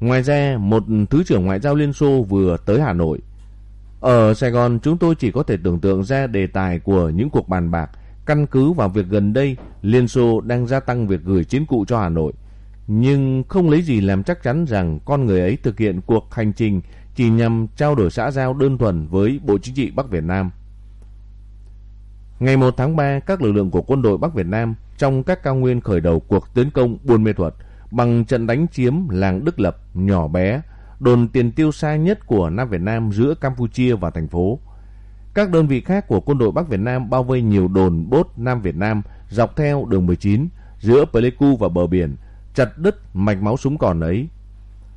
Ngoài ra, một Thứ trưởng Ngoại giao Liên Xô vừa tới Hà Nội. Ở Sài Gòn, chúng tôi chỉ có thể tưởng tượng ra đề tài của những cuộc bàn bạc căn cứ vào việc gần đây Liên Xô đang gia tăng việc gửi chiến cụ cho Hà Nội. Nhưng không lấy gì làm chắc chắn rằng con người ấy thực hiện cuộc hành trình chỉ nhằm trao đổi xã giao đơn thuần với Bộ Chính trị Bắc Việt Nam. Ngày 1 tháng 3, các lực lượng của quân đội Bắc Việt Nam trong các cao nguyên khởi đầu cuộc tấn công Buôn Mê Thuật bằng trận đánh chiếm làng Đức Lập nhỏ bé, đồn tiền tiêu xa nhất của Nam Việt Nam giữa Campuchia và thành phố. Các đơn vị khác của quân đội Bắc Việt Nam bao vây nhiều đồn bốt Nam Việt Nam dọc theo đường 19 giữa Pleiku và bờ biển, chặt đứt mạch máu súng còn ấy.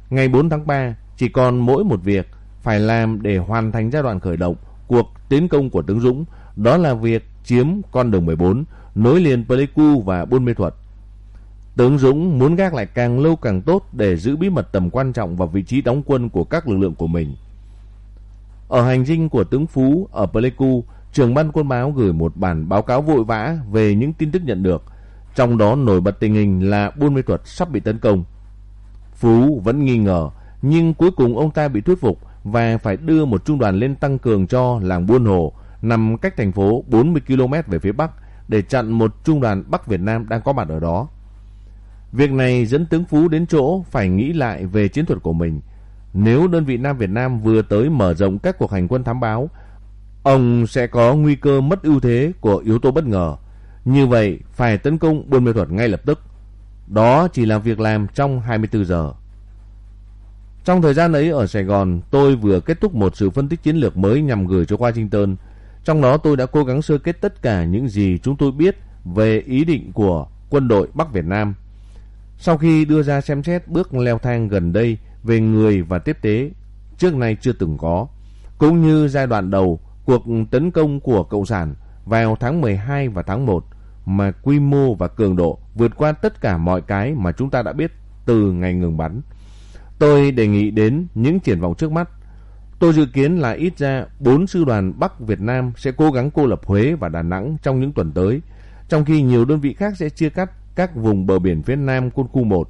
Ngày 4 tháng 3, chỉ còn mỗi một việc phải làm để hoàn thành giai đoạn khởi động cuộc tiến công của tướng Dũng, đó là việc chiếm con đường 14 nối liền Pleiku và Buôn Mê Thuật. Tướng Dũng muốn gác lại càng lâu càng tốt để giữ bí mật tầm quan trọng và vị trí đóng quân của các lực lượng của mình. Ở hành dinh của tướng Phú ở Pleiku, trưởng ban quân báo gửi một bản báo cáo vội vã về những tin tức nhận được, trong đó nổi bật tình hình là Buôn Mê Thuật sắp bị tấn công. Phú vẫn nghi ngờ, nhưng cuối cùng ông ta bị thuyết phục và phải đưa một trung đoàn lên tăng cường cho làng Buôn Hồ, nằm cách thành phố 40 km về phía bắc để chặn một trung đoàn Bắc Việt Nam đang có mặt ở đó. Việc này dẫn tướng Phú đến chỗ phải nghĩ lại về chiến thuật của mình. Nếu đơn vị Nam Việt Nam vừa tới mở rộng các cuộc hành quân thám báo, ông sẽ có nguy cơ mất ưu thế của yếu tố bất ngờ. Như vậy, phải tấn công Buôn Mê Thuật ngay lập tức. Đó chỉ là việc làm trong 24 giờ. Trong thời gian ấy ở Sài Gòn, tôi vừa kết thúc một sự phân tích chiến lược mới nhằm gửi cho Washington. Trong đó tôi đã cố gắng sơ kết tất cả những gì chúng tôi biết về ý định của quân đội Bắc Việt Nam. Sau khi đưa ra xem xét bước leo thang gần đây về người và tiếp tế trước nay chưa từng có, cũng như giai đoạn đầu cuộc tấn công của Cộng sản vào tháng 12 và tháng 1 mà quy mô và cường độ vượt qua tất cả mọi cái mà chúng ta đã biết từ ngày ngừng bắn. Tôi đề nghị đến những triển vọng trước mắt. Tôi dự kiến là ít ra 4 sư đoàn Bắc Việt Nam sẽ cố gắng cô lập Huế và Đà Nẵng trong những tuần tới, trong khi nhiều đơn vị khác sẽ chia cắt các vùng bờ biển phía Nam quân khu 1.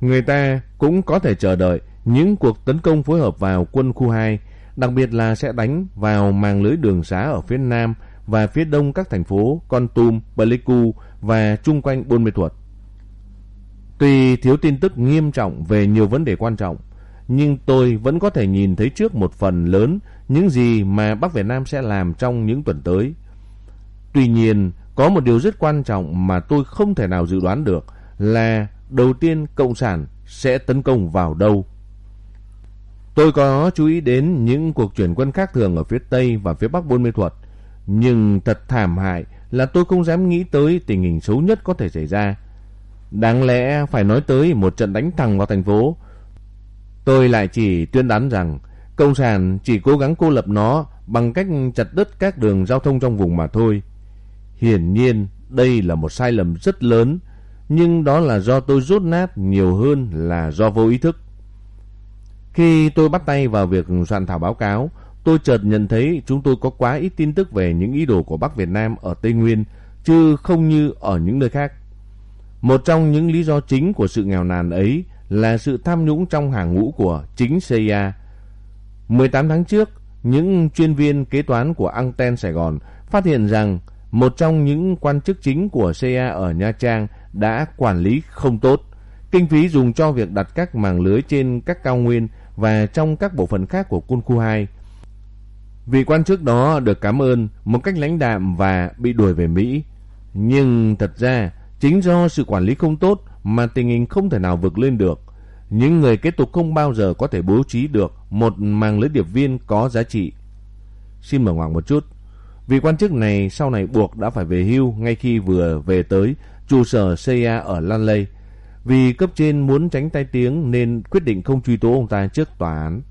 Người ta cũng có thể chờ đợi những cuộc tấn công phối hợp vào quân khu 2, đặc biệt là sẽ đánh vào màng lưới đường xá ở phía Nam và phía đông các thành phố Con Tum, Pleiku và chung quanh Buôn Mê Thuột. Tuy thiếu tin tức nghiêm trọng về nhiều vấn đề quan trọng, nhưng tôi vẫn có thể nhìn thấy trước một phần lớn những gì mà Bắc Việt Nam sẽ làm trong những tuần tới. Tuy nhiên, có một điều rất quan trọng mà tôi không thể nào dự đoán được là đầu tiên Cộng sản sẽ tấn công vào đâu. Tôi có chú ý đến những cuộc chuyển quân khác thường ở phía Tây và phía Bắc Buôn Mê Thuật, nhưng thật thảm hại là tôi không dám nghĩ tới tình hình xấu nhất có thể xảy ra. Đáng lẽ phải nói tới một trận đánh thẳng vào thành phố. Tôi lại chỉ tuyên đoán rằng Cộng sản chỉ cố gắng cô lập nó bằng cách chặt đứt các đường giao thông trong vùng mà thôi. Hiển nhiên đây là một sai lầm rất lớn, nhưng đó là do tôi rốt nát nhiều hơn là do vô ý thức. Khi tôi bắt tay vào việc soạn thảo báo cáo, tôi chợt nhận thấy chúng tôi có quá ít tin tức về những ý đồ của Bắc Việt Nam ở Tây Nguyên, chứ không như ở những nơi khác. Một trong những lý do chính của sự nghèo nàn ấy là sự tham nhũng trong hàng ngũ của chính CIA. 18 tháng trước, những chuyên viên kế toán của Anten Sài Gòn phát hiện rằng một trong những quan chức chính của CIA ở Nha Trang đã quản lý không tốt. Kinh phí dùng cho việc đặt các màng lưới trên các cao nguyên và trong các bộ phận khác của quân khu 2. Vị quan chức đó được cảm ơn một cách lãnh đạm và bị đuổi về Mỹ. Nhưng thật ra, chính do sự quản lý không tốt mà tình hình không thể nào vượt lên được. Những người kế tục không bao giờ có thể bố trí được một màng lưới điệp viên có giá trị. Xin mở ngoặc một chút vì quan chức này sau này buộc đã phải về hưu ngay khi vừa về tới trụ sở CIA ở Lan Vì cấp trên muốn tránh tai tiếng nên quyết định không truy tố ông ta trước tòa án.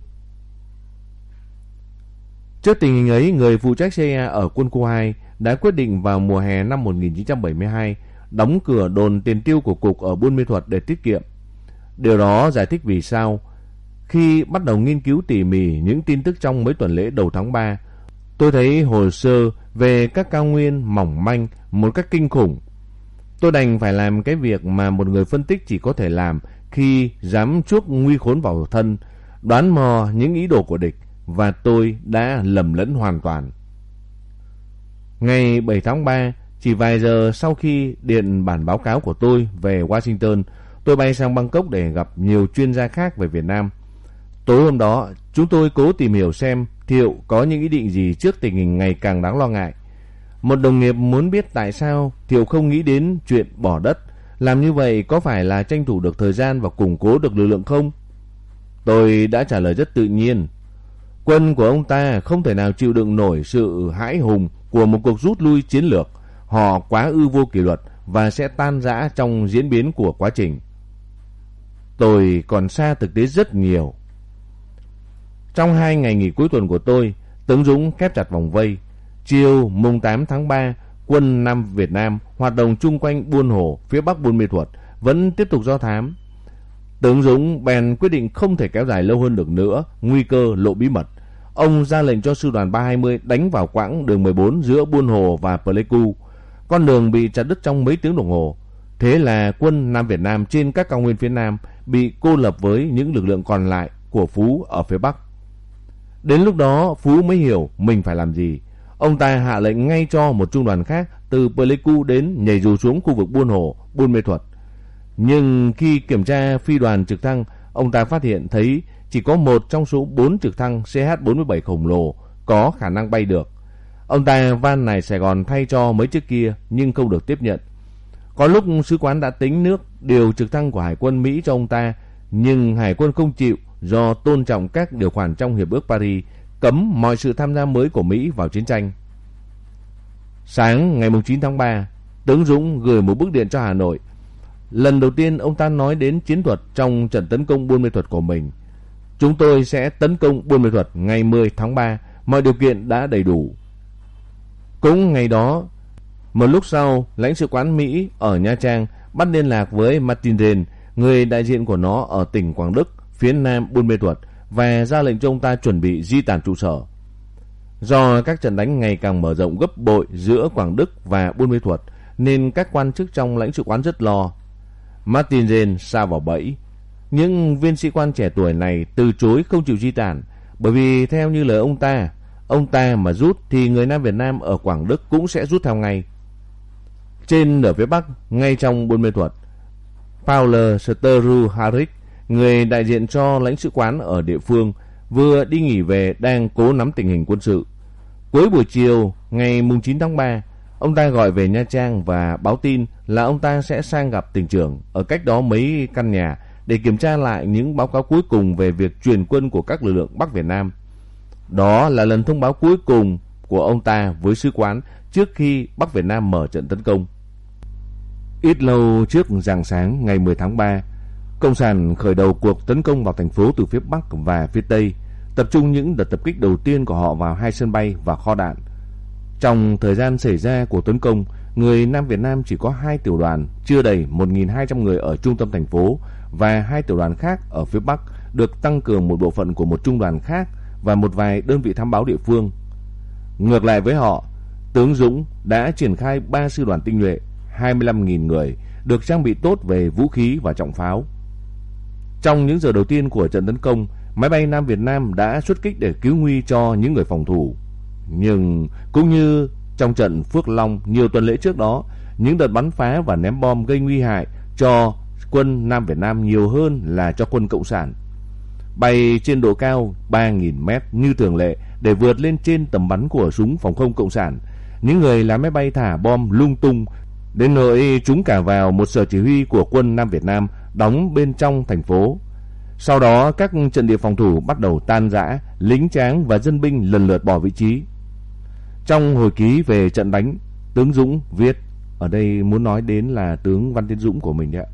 Trước tình hình ấy, người phụ trách CIA ở quân khu 2 đã quyết định vào mùa hè năm 1972 đóng cửa đồn tiền tiêu của cục ở Buôn Mê Thuật để tiết kiệm. Điều đó giải thích vì sao Khi bắt đầu nghiên cứu tỉ mỉ những tin tức trong mấy tuần lễ đầu tháng 3, tôi thấy hồ sơ về các cao nguyên mỏng manh một cách kinh khủng. Tôi đành phải làm cái việc mà một người phân tích chỉ có thể làm khi dám chuốc nguy khốn vào thân, đoán mò những ý đồ của địch và tôi đã lầm lẫn hoàn toàn. Ngày 7 tháng 3, chỉ vài giờ sau khi điện bản báo cáo của tôi về Washington, tôi bay sang Bangkok để gặp nhiều chuyên gia khác về Việt Nam. Tối hôm đó, chúng tôi cố tìm hiểu xem Thiệu có những ý định gì trước tình hình ngày càng đáng lo ngại. Một đồng nghiệp muốn biết tại sao Thiệu không nghĩ đến chuyện bỏ đất. Làm như vậy có phải là tranh thủ được thời gian và củng cố được lực lượng không? Tôi đã trả lời rất tự nhiên. Quân của ông ta không thể nào chịu đựng nổi sự hãi hùng của một cuộc rút lui chiến lược. Họ quá ư vô kỷ luật và sẽ tan rã trong diễn biến của quá trình. Tôi còn xa thực tế rất nhiều. Trong hai ngày nghỉ cuối tuần của tôi, Tướng Dũng khép chặt vòng vây. Chiều mùng 8 tháng 3, quân Nam Việt Nam hoạt động chung quanh Buôn Hồ, phía bắc Buôn Mê Thuột, vẫn tiếp tục do thám. Tướng Dũng bèn quyết định không thể kéo dài lâu hơn được nữa, nguy cơ lộ bí mật. Ông ra lệnh cho sư đoàn 320 đánh vào quãng đường 14 giữa Buôn Hồ và Pleiku. Con đường bị chặt đứt trong mấy tiếng đồng hồ. Thế là quân Nam Việt Nam trên các cao nguyên phía Nam bị cô lập với những lực lượng còn lại của Phú ở phía Bắc. Đến lúc đó Phú mới hiểu mình phải làm gì. Ông ta hạ lệnh ngay cho một trung đoàn khác từ Pleiku đến nhảy dù xuống khu vực Buôn Hồ, Buôn Mê Thuật. Nhưng khi kiểm tra phi đoàn trực thăng, ông ta phát hiện thấy chỉ có một trong số 4 trực thăng CH-47 khổng lồ có khả năng bay được. Ông ta van này Sài Gòn thay cho mấy chiếc kia nhưng không được tiếp nhận. Có lúc sứ quán đã tính nước điều trực thăng của Hải quân Mỹ cho ông ta, nhưng Hải quân không chịu do tôn trọng các điều khoản trong Hiệp ước Paris cấm mọi sự tham gia mới của Mỹ vào chiến tranh. Sáng ngày 9 tháng 3, tướng Dũng gửi một bức điện cho Hà Nội. Lần đầu tiên ông ta nói đến chiến thuật trong trận tấn công buôn mê thuật của mình. Chúng tôi sẽ tấn công buôn mê thuật ngày 10 tháng 3, mọi điều kiện đã đầy đủ. Cũng ngày đó, một lúc sau, lãnh sự quán Mỹ ở Nha Trang bắt liên lạc với Martin Ren, người đại diện của nó ở tỉnh Quảng Đức, phía nam Buôn Mê Thuật và ra lệnh cho ông ta chuẩn bị di tản trụ sở. Do các trận đánh ngày càng mở rộng gấp bội giữa Quảng Đức và Buôn Mê Thuật nên các quan chức trong lãnh sự quán rất lo. Martin Ren sa vào bẫy. Những viên sĩ quan trẻ tuổi này từ chối không chịu di tản bởi vì theo như lời ông ta, ông ta mà rút thì người Nam Việt Nam ở Quảng Đức cũng sẽ rút theo ngay. Trên ở phía Bắc, ngay trong Buôn Mê Thuật, Paul Steru Harik người đại diện cho lãnh sự quán ở địa phương vừa đi nghỉ về đang cố nắm tình hình quân sự. Cuối buổi chiều ngày 9 tháng 3, ông ta gọi về Nha Trang và báo tin là ông ta sẽ sang gặp tỉnh trưởng ở cách đó mấy căn nhà để kiểm tra lại những báo cáo cuối cùng về việc truyền quân của các lực lượng Bắc Việt Nam. Đó là lần thông báo cuối cùng của ông ta với sứ quán trước khi Bắc Việt Nam mở trận tấn công. Ít lâu trước rạng sáng ngày 10 tháng 3, Cộng sản khởi đầu cuộc tấn công vào thành phố từ phía Bắc và phía Tây, tập trung những đợt tập kích đầu tiên của họ vào hai sân bay và kho đạn. Trong thời gian xảy ra cuộc tấn công, người Nam Việt Nam chỉ có hai tiểu đoàn, chưa đầy 1.200 người ở trung tâm thành phố và hai tiểu đoàn khác ở phía Bắc được tăng cường một bộ phận của một trung đoàn khác và một vài đơn vị thám báo địa phương. Ngược lại với họ, tướng Dũng đã triển khai 3 sư đoàn tinh nhuệ, 25.000 người, được trang bị tốt về vũ khí và trọng pháo. Trong những giờ đầu tiên của trận tấn công, máy bay Nam Việt Nam đã xuất kích để cứu nguy cho những người phòng thủ. Nhưng cũng như trong trận Phước Long nhiều tuần lễ trước đó, những đợt bắn phá và ném bom gây nguy hại cho quân Nam Việt Nam nhiều hơn là cho quân Cộng sản. Bay trên độ cao 3.000 mét như thường lệ để vượt lên trên tầm bắn của súng phòng không Cộng sản. Những người lái máy bay thả bom lung tung đến nỗi chúng cả vào một sở chỉ huy của quân Nam Việt Nam đóng bên trong thành phố. Sau đó các trận địa phòng thủ bắt đầu tan rã, lính tráng và dân binh lần lượt bỏ vị trí. Trong hồi ký về trận đánh, tướng Dũng viết, ở đây muốn nói đến là tướng Văn Tiến Dũng của mình đấy ạ.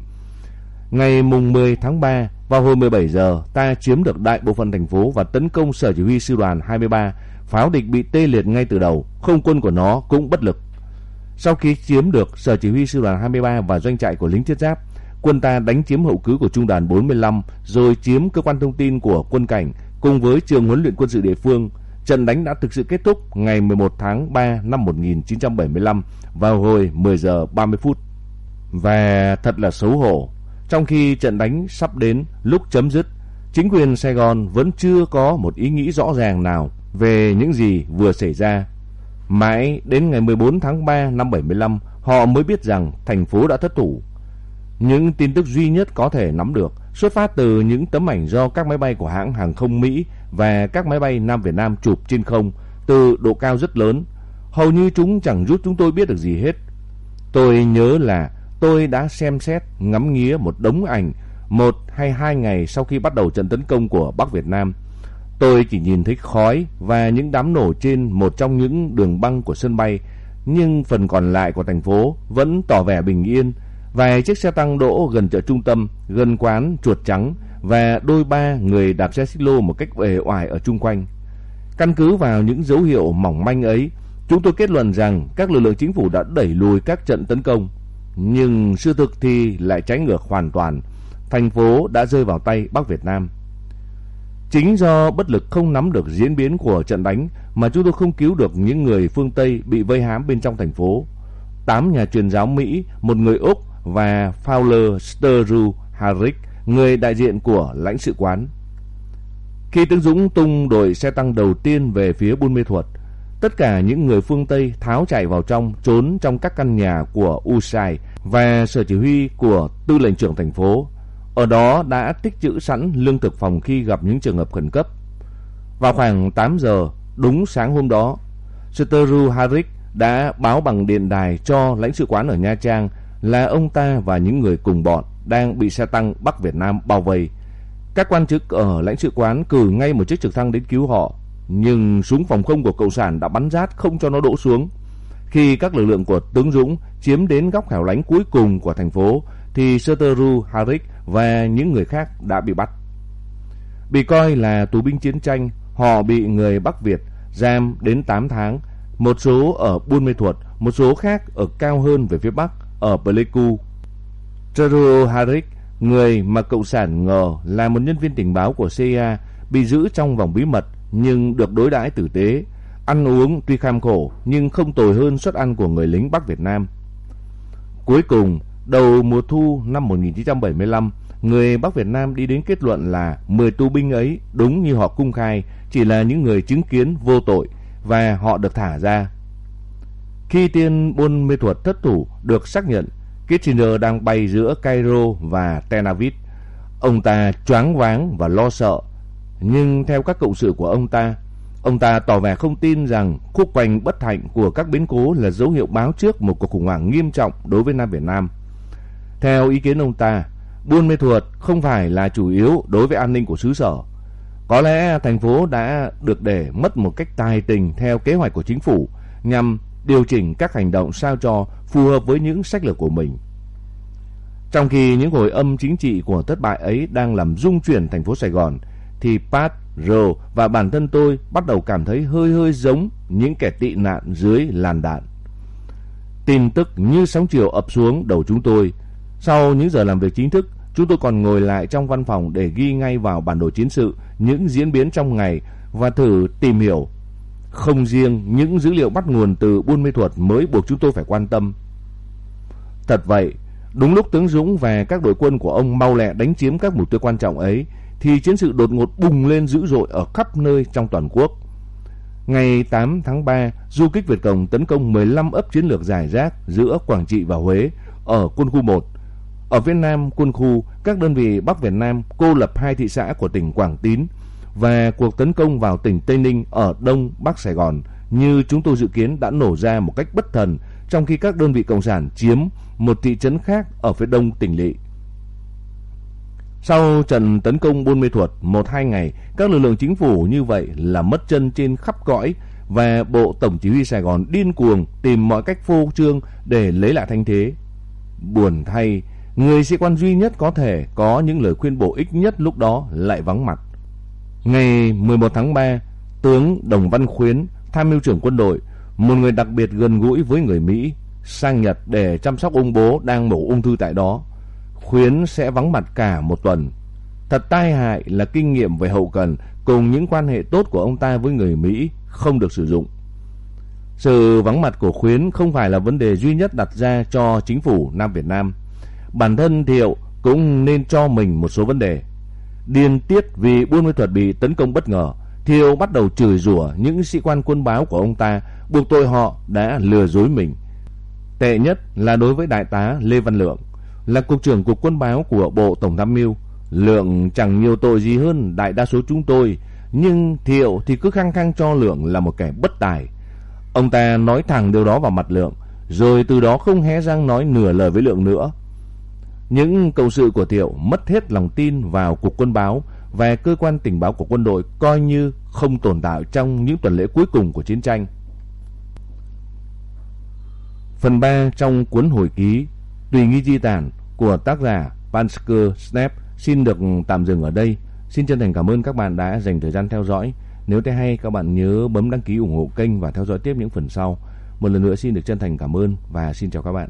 Ngày mùng 10 tháng 3, vào hồi 17 giờ, ta chiếm được đại bộ phận thành phố và tấn công sở chỉ huy sư đoàn 23. Pháo địch bị tê liệt ngay từ đầu, không quân của nó cũng bất lực. Sau khi chiếm được sở chỉ huy sư đoàn 23 và doanh trại của lính thiết giáp, quân ta đánh chiếm hậu cứ của trung đoàn 45 rồi chiếm cơ quan thông tin của quân cảnh cùng với trường huấn luyện quân sự địa phương. Trận đánh đã thực sự kết thúc ngày 11 tháng 3 năm 1975 vào hồi 10 giờ 30 phút. Và thật là xấu hổ, trong khi trận đánh sắp đến lúc chấm dứt, chính quyền Sài Gòn vẫn chưa có một ý nghĩ rõ ràng nào về những gì vừa xảy ra. Mãi đến ngày 14 tháng 3 năm 75, họ mới biết rằng thành phố đã thất thủ. Những tin tức duy nhất có thể nắm được xuất phát từ những tấm ảnh do các máy bay của hãng hàng không Mỹ và các máy bay Nam Việt Nam chụp trên không từ độ cao rất lớn. Hầu như chúng chẳng giúp chúng tôi biết được gì hết. Tôi nhớ là tôi đã xem xét, ngắm nghía một đống ảnh một hay hai ngày sau khi bắt đầu trận tấn công của Bắc Việt Nam. Tôi chỉ nhìn thấy khói và những đám nổ trên một trong những đường băng của sân bay, nhưng phần còn lại của thành phố vẫn tỏ vẻ bình yên. Vài chiếc xe tăng đỗ gần chợ trung tâm, gần quán chuột trắng và đôi ba người đạp xe xích lô một cách uể oải ở chung quanh. Căn cứ vào những dấu hiệu mỏng manh ấy, chúng tôi kết luận rằng các lực lượng chính phủ đã đẩy lùi các trận tấn công. Nhưng sự thực thì lại trái ngược hoàn toàn. Thành phố đã rơi vào tay Bắc Việt Nam. Chính do bất lực không nắm được diễn biến của trận đánh mà chúng tôi không cứu được những người phương Tây bị vây hãm bên trong thành phố. Tám nhà truyền giáo Mỹ, một người Úc và Fowler Steru Harrick, người đại diện của lãnh sự quán. Khi tướng Dũng tung đội xe tăng đầu tiên về phía Buôn Mê Thuột, tất cả những người phương Tây tháo chạy vào trong, trốn trong các căn nhà của Usai và sở chỉ huy của tư lệnh trưởng thành phố ở đó đã tích trữ sẵn lương thực phòng khi gặp những trường hợp khẩn cấp. Vào khoảng 8 giờ, đúng sáng hôm đó, Steru Harik đã báo bằng điện đài cho lãnh sự quán ở Nha Trang là ông ta và những người cùng bọn đang bị xe tăng Bắc Việt Nam bao vây. Các quan chức ở lãnh sự quán cử ngay một chiếc trực thăng đến cứu họ, nhưng súng phòng không của Cộng sản đã bắn rát không cho nó đổ xuống. Khi các lực lượng của tướng Dũng chiếm đến góc hẻo lánh cuối cùng của thành phố, thì Steru Harik và những người khác đã bị bắt. Bị coi là tù binh chiến tranh, họ bị người Bắc Việt giam đến 8 tháng, một số ở Buôn Mê Thuột, một số khác ở cao hơn về phía Bắc, ở Pleiku. Teruo Harik, người mà Cộng sản ngờ là một nhân viên tình báo của CIA, bị giữ trong vòng bí mật nhưng được đối đãi tử tế. Ăn uống tuy kham khổ nhưng không tồi hơn suất ăn của người lính Bắc Việt Nam. Cuối cùng, Đầu mùa thu năm 1975, người Bắc Việt Nam đi đến kết luận là 10 tù binh ấy đúng như họ cung khai chỉ là những người chứng kiến vô tội và họ được thả ra. Khi tiên buôn mê thuật thất thủ được xác nhận, Kissinger đang bay giữa Cairo và Tel Aviv. Ông ta choáng váng và lo sợ, nhưng theo các cộng sự của ông ta, Ông ta tỏ vẻ không tin rằng khúc quanh bất hạnh của các biến cố là dấu hiệu báo trước một cuộc khủng hoảng nghiêm trọng đối với Nam Việt Nam. Theo ý kiến ông ta, Buôn Mê Thuột không phải là chủ yếu đối với an ninh của xứ sở. Có lẽ thành phố đã được để mất một cách tài tình theo kế hoạch của chính phủ nhằm điều chỉnh các hành động sao cho phù hợp với những sách lược của mình. Trong khi những hồi âm chính trị của thất bại ấy đang làm rung chuyển thành phố Sài Gòn, thì Pat, Joe và bản thân tôi bắt đầu cảm thấy hơi hơi giống những kẻ tị nạn dưới làn đạn. Tin tức như sóng chiều ập xuống đầu chúng tôi, sau những giờ làm việc chính thức, chúng tôi còn ngồi lại trong văn phòng để ghi ngay vào bản đồ chiến sự những diễn biến trong ngày và thử tìm hiểu. Không riêng những dữ liệu bắt nguồn từ Buôn Mê Thuật mới buộc chúng tôi phải quan tâm. Thật vậy, đúng lúc tướng Dũng và các đội quân của ông mau lẹ đánh chiếm các mục tiêu quan trọng ấy, thì chiến sự đột ngột bùng lên dữ dội ở khắp nơi trong toàn quốc. Ngày 8 tháng 3, du kích Việt Cộng tấn công 15 ấp chiến lược giải rác giữa Quảng Trị và Huế ở quân khu 1 ở phía Nam quân khu, các đơn vị Bắc Việt Nam cô lập hai thị xã của tỉnh Quảng Tín và cuộc tấn công vào tỉnh Tây Ninh ở Đông Bắc Sài Gòn như chúng tôi dự kiến đã nổ ra một cách bất thần trong khi các đơn vị cộng sản chiếm một thị trấn khác ở phía đông tỉnh Lỵ. Sau trận tấn công Buôn Mê Thuột một hai ngày, các lực lượng chính phủ như vậy là mất chân trên khắp cõi và Bộ Tổng Chỉ huy Sài Gòn điên cuồng tìm mọi cách phô trương để lấy lại thanh thế. Buồn thay, Người sĩ quan duy nhất có thể có những lời khuyên bổ ích nhất lúc đó lại vắng mặt. Ngày 11 tháng 3, tướng Đồng Văn Khuyến, tham mưu trưởng quân đội, một người đặc biệt gần gũi với người Mỹ, sang Nhật để chăm sóc ông bố đang mổ ung thư tại đó. Khuyến sẽ vắng mặt cả một tuần. Thật tai hại là kinh nghiệm về hậu cần cùng những quan hệ tốt của ông ta với người Mỹ không được sử dụng. Sự vắng mặt của Khuyến không phải là vấn đề duy nhất đặt ra cho chính phủ Nam Việt Nam. Bản thân Thiệu cũng nên cho mình một số vấn đề. Điên tiết vì buôn mê thuật bị tấn công bất ngờ, Thiệu bắt đầu chửi rủa những sĩ quan quân báo của ông ta, buộc tội họ đã lừa dối mình. Tệ nhất là đối với đại tá Lê Văn Lượng, là cục trưởng cục quân báo của Bộ Tổng tham mưu. Lượng chẳng nhiều tội gì hơn đại đa số chúng tôi, nhưng Thiệu thì cứ khăng khăng cho Lượng là một kẻ bất tài. Ông ta nói thẳng điều đó vào mặt Lượng, rồi từ đó không hé răng nói nửa lời với Lượng nữa. Những cầu sự của Thiệu mất hết lòng tin vào cục quân báo và cơ quan tình báo của quân đội coi như không tồn tại trong những tuần lễ cuối cùng của chiến tranh. Phần 3 trong cuốn hồi ký Tùy nghi di tản của tác giả Pansker Snap xin được tạm dừng ở đây. Xin chân thành cảm ơn các bạn đã dành thời gian theo dõi. Nếu thấy hay, các bạn nhớ bấm đăng ký ủng hộ kênh và theo dõi tiếp những phần sau. Một lần nữa xin được chân thành cảm ơn và xin chào các bạn.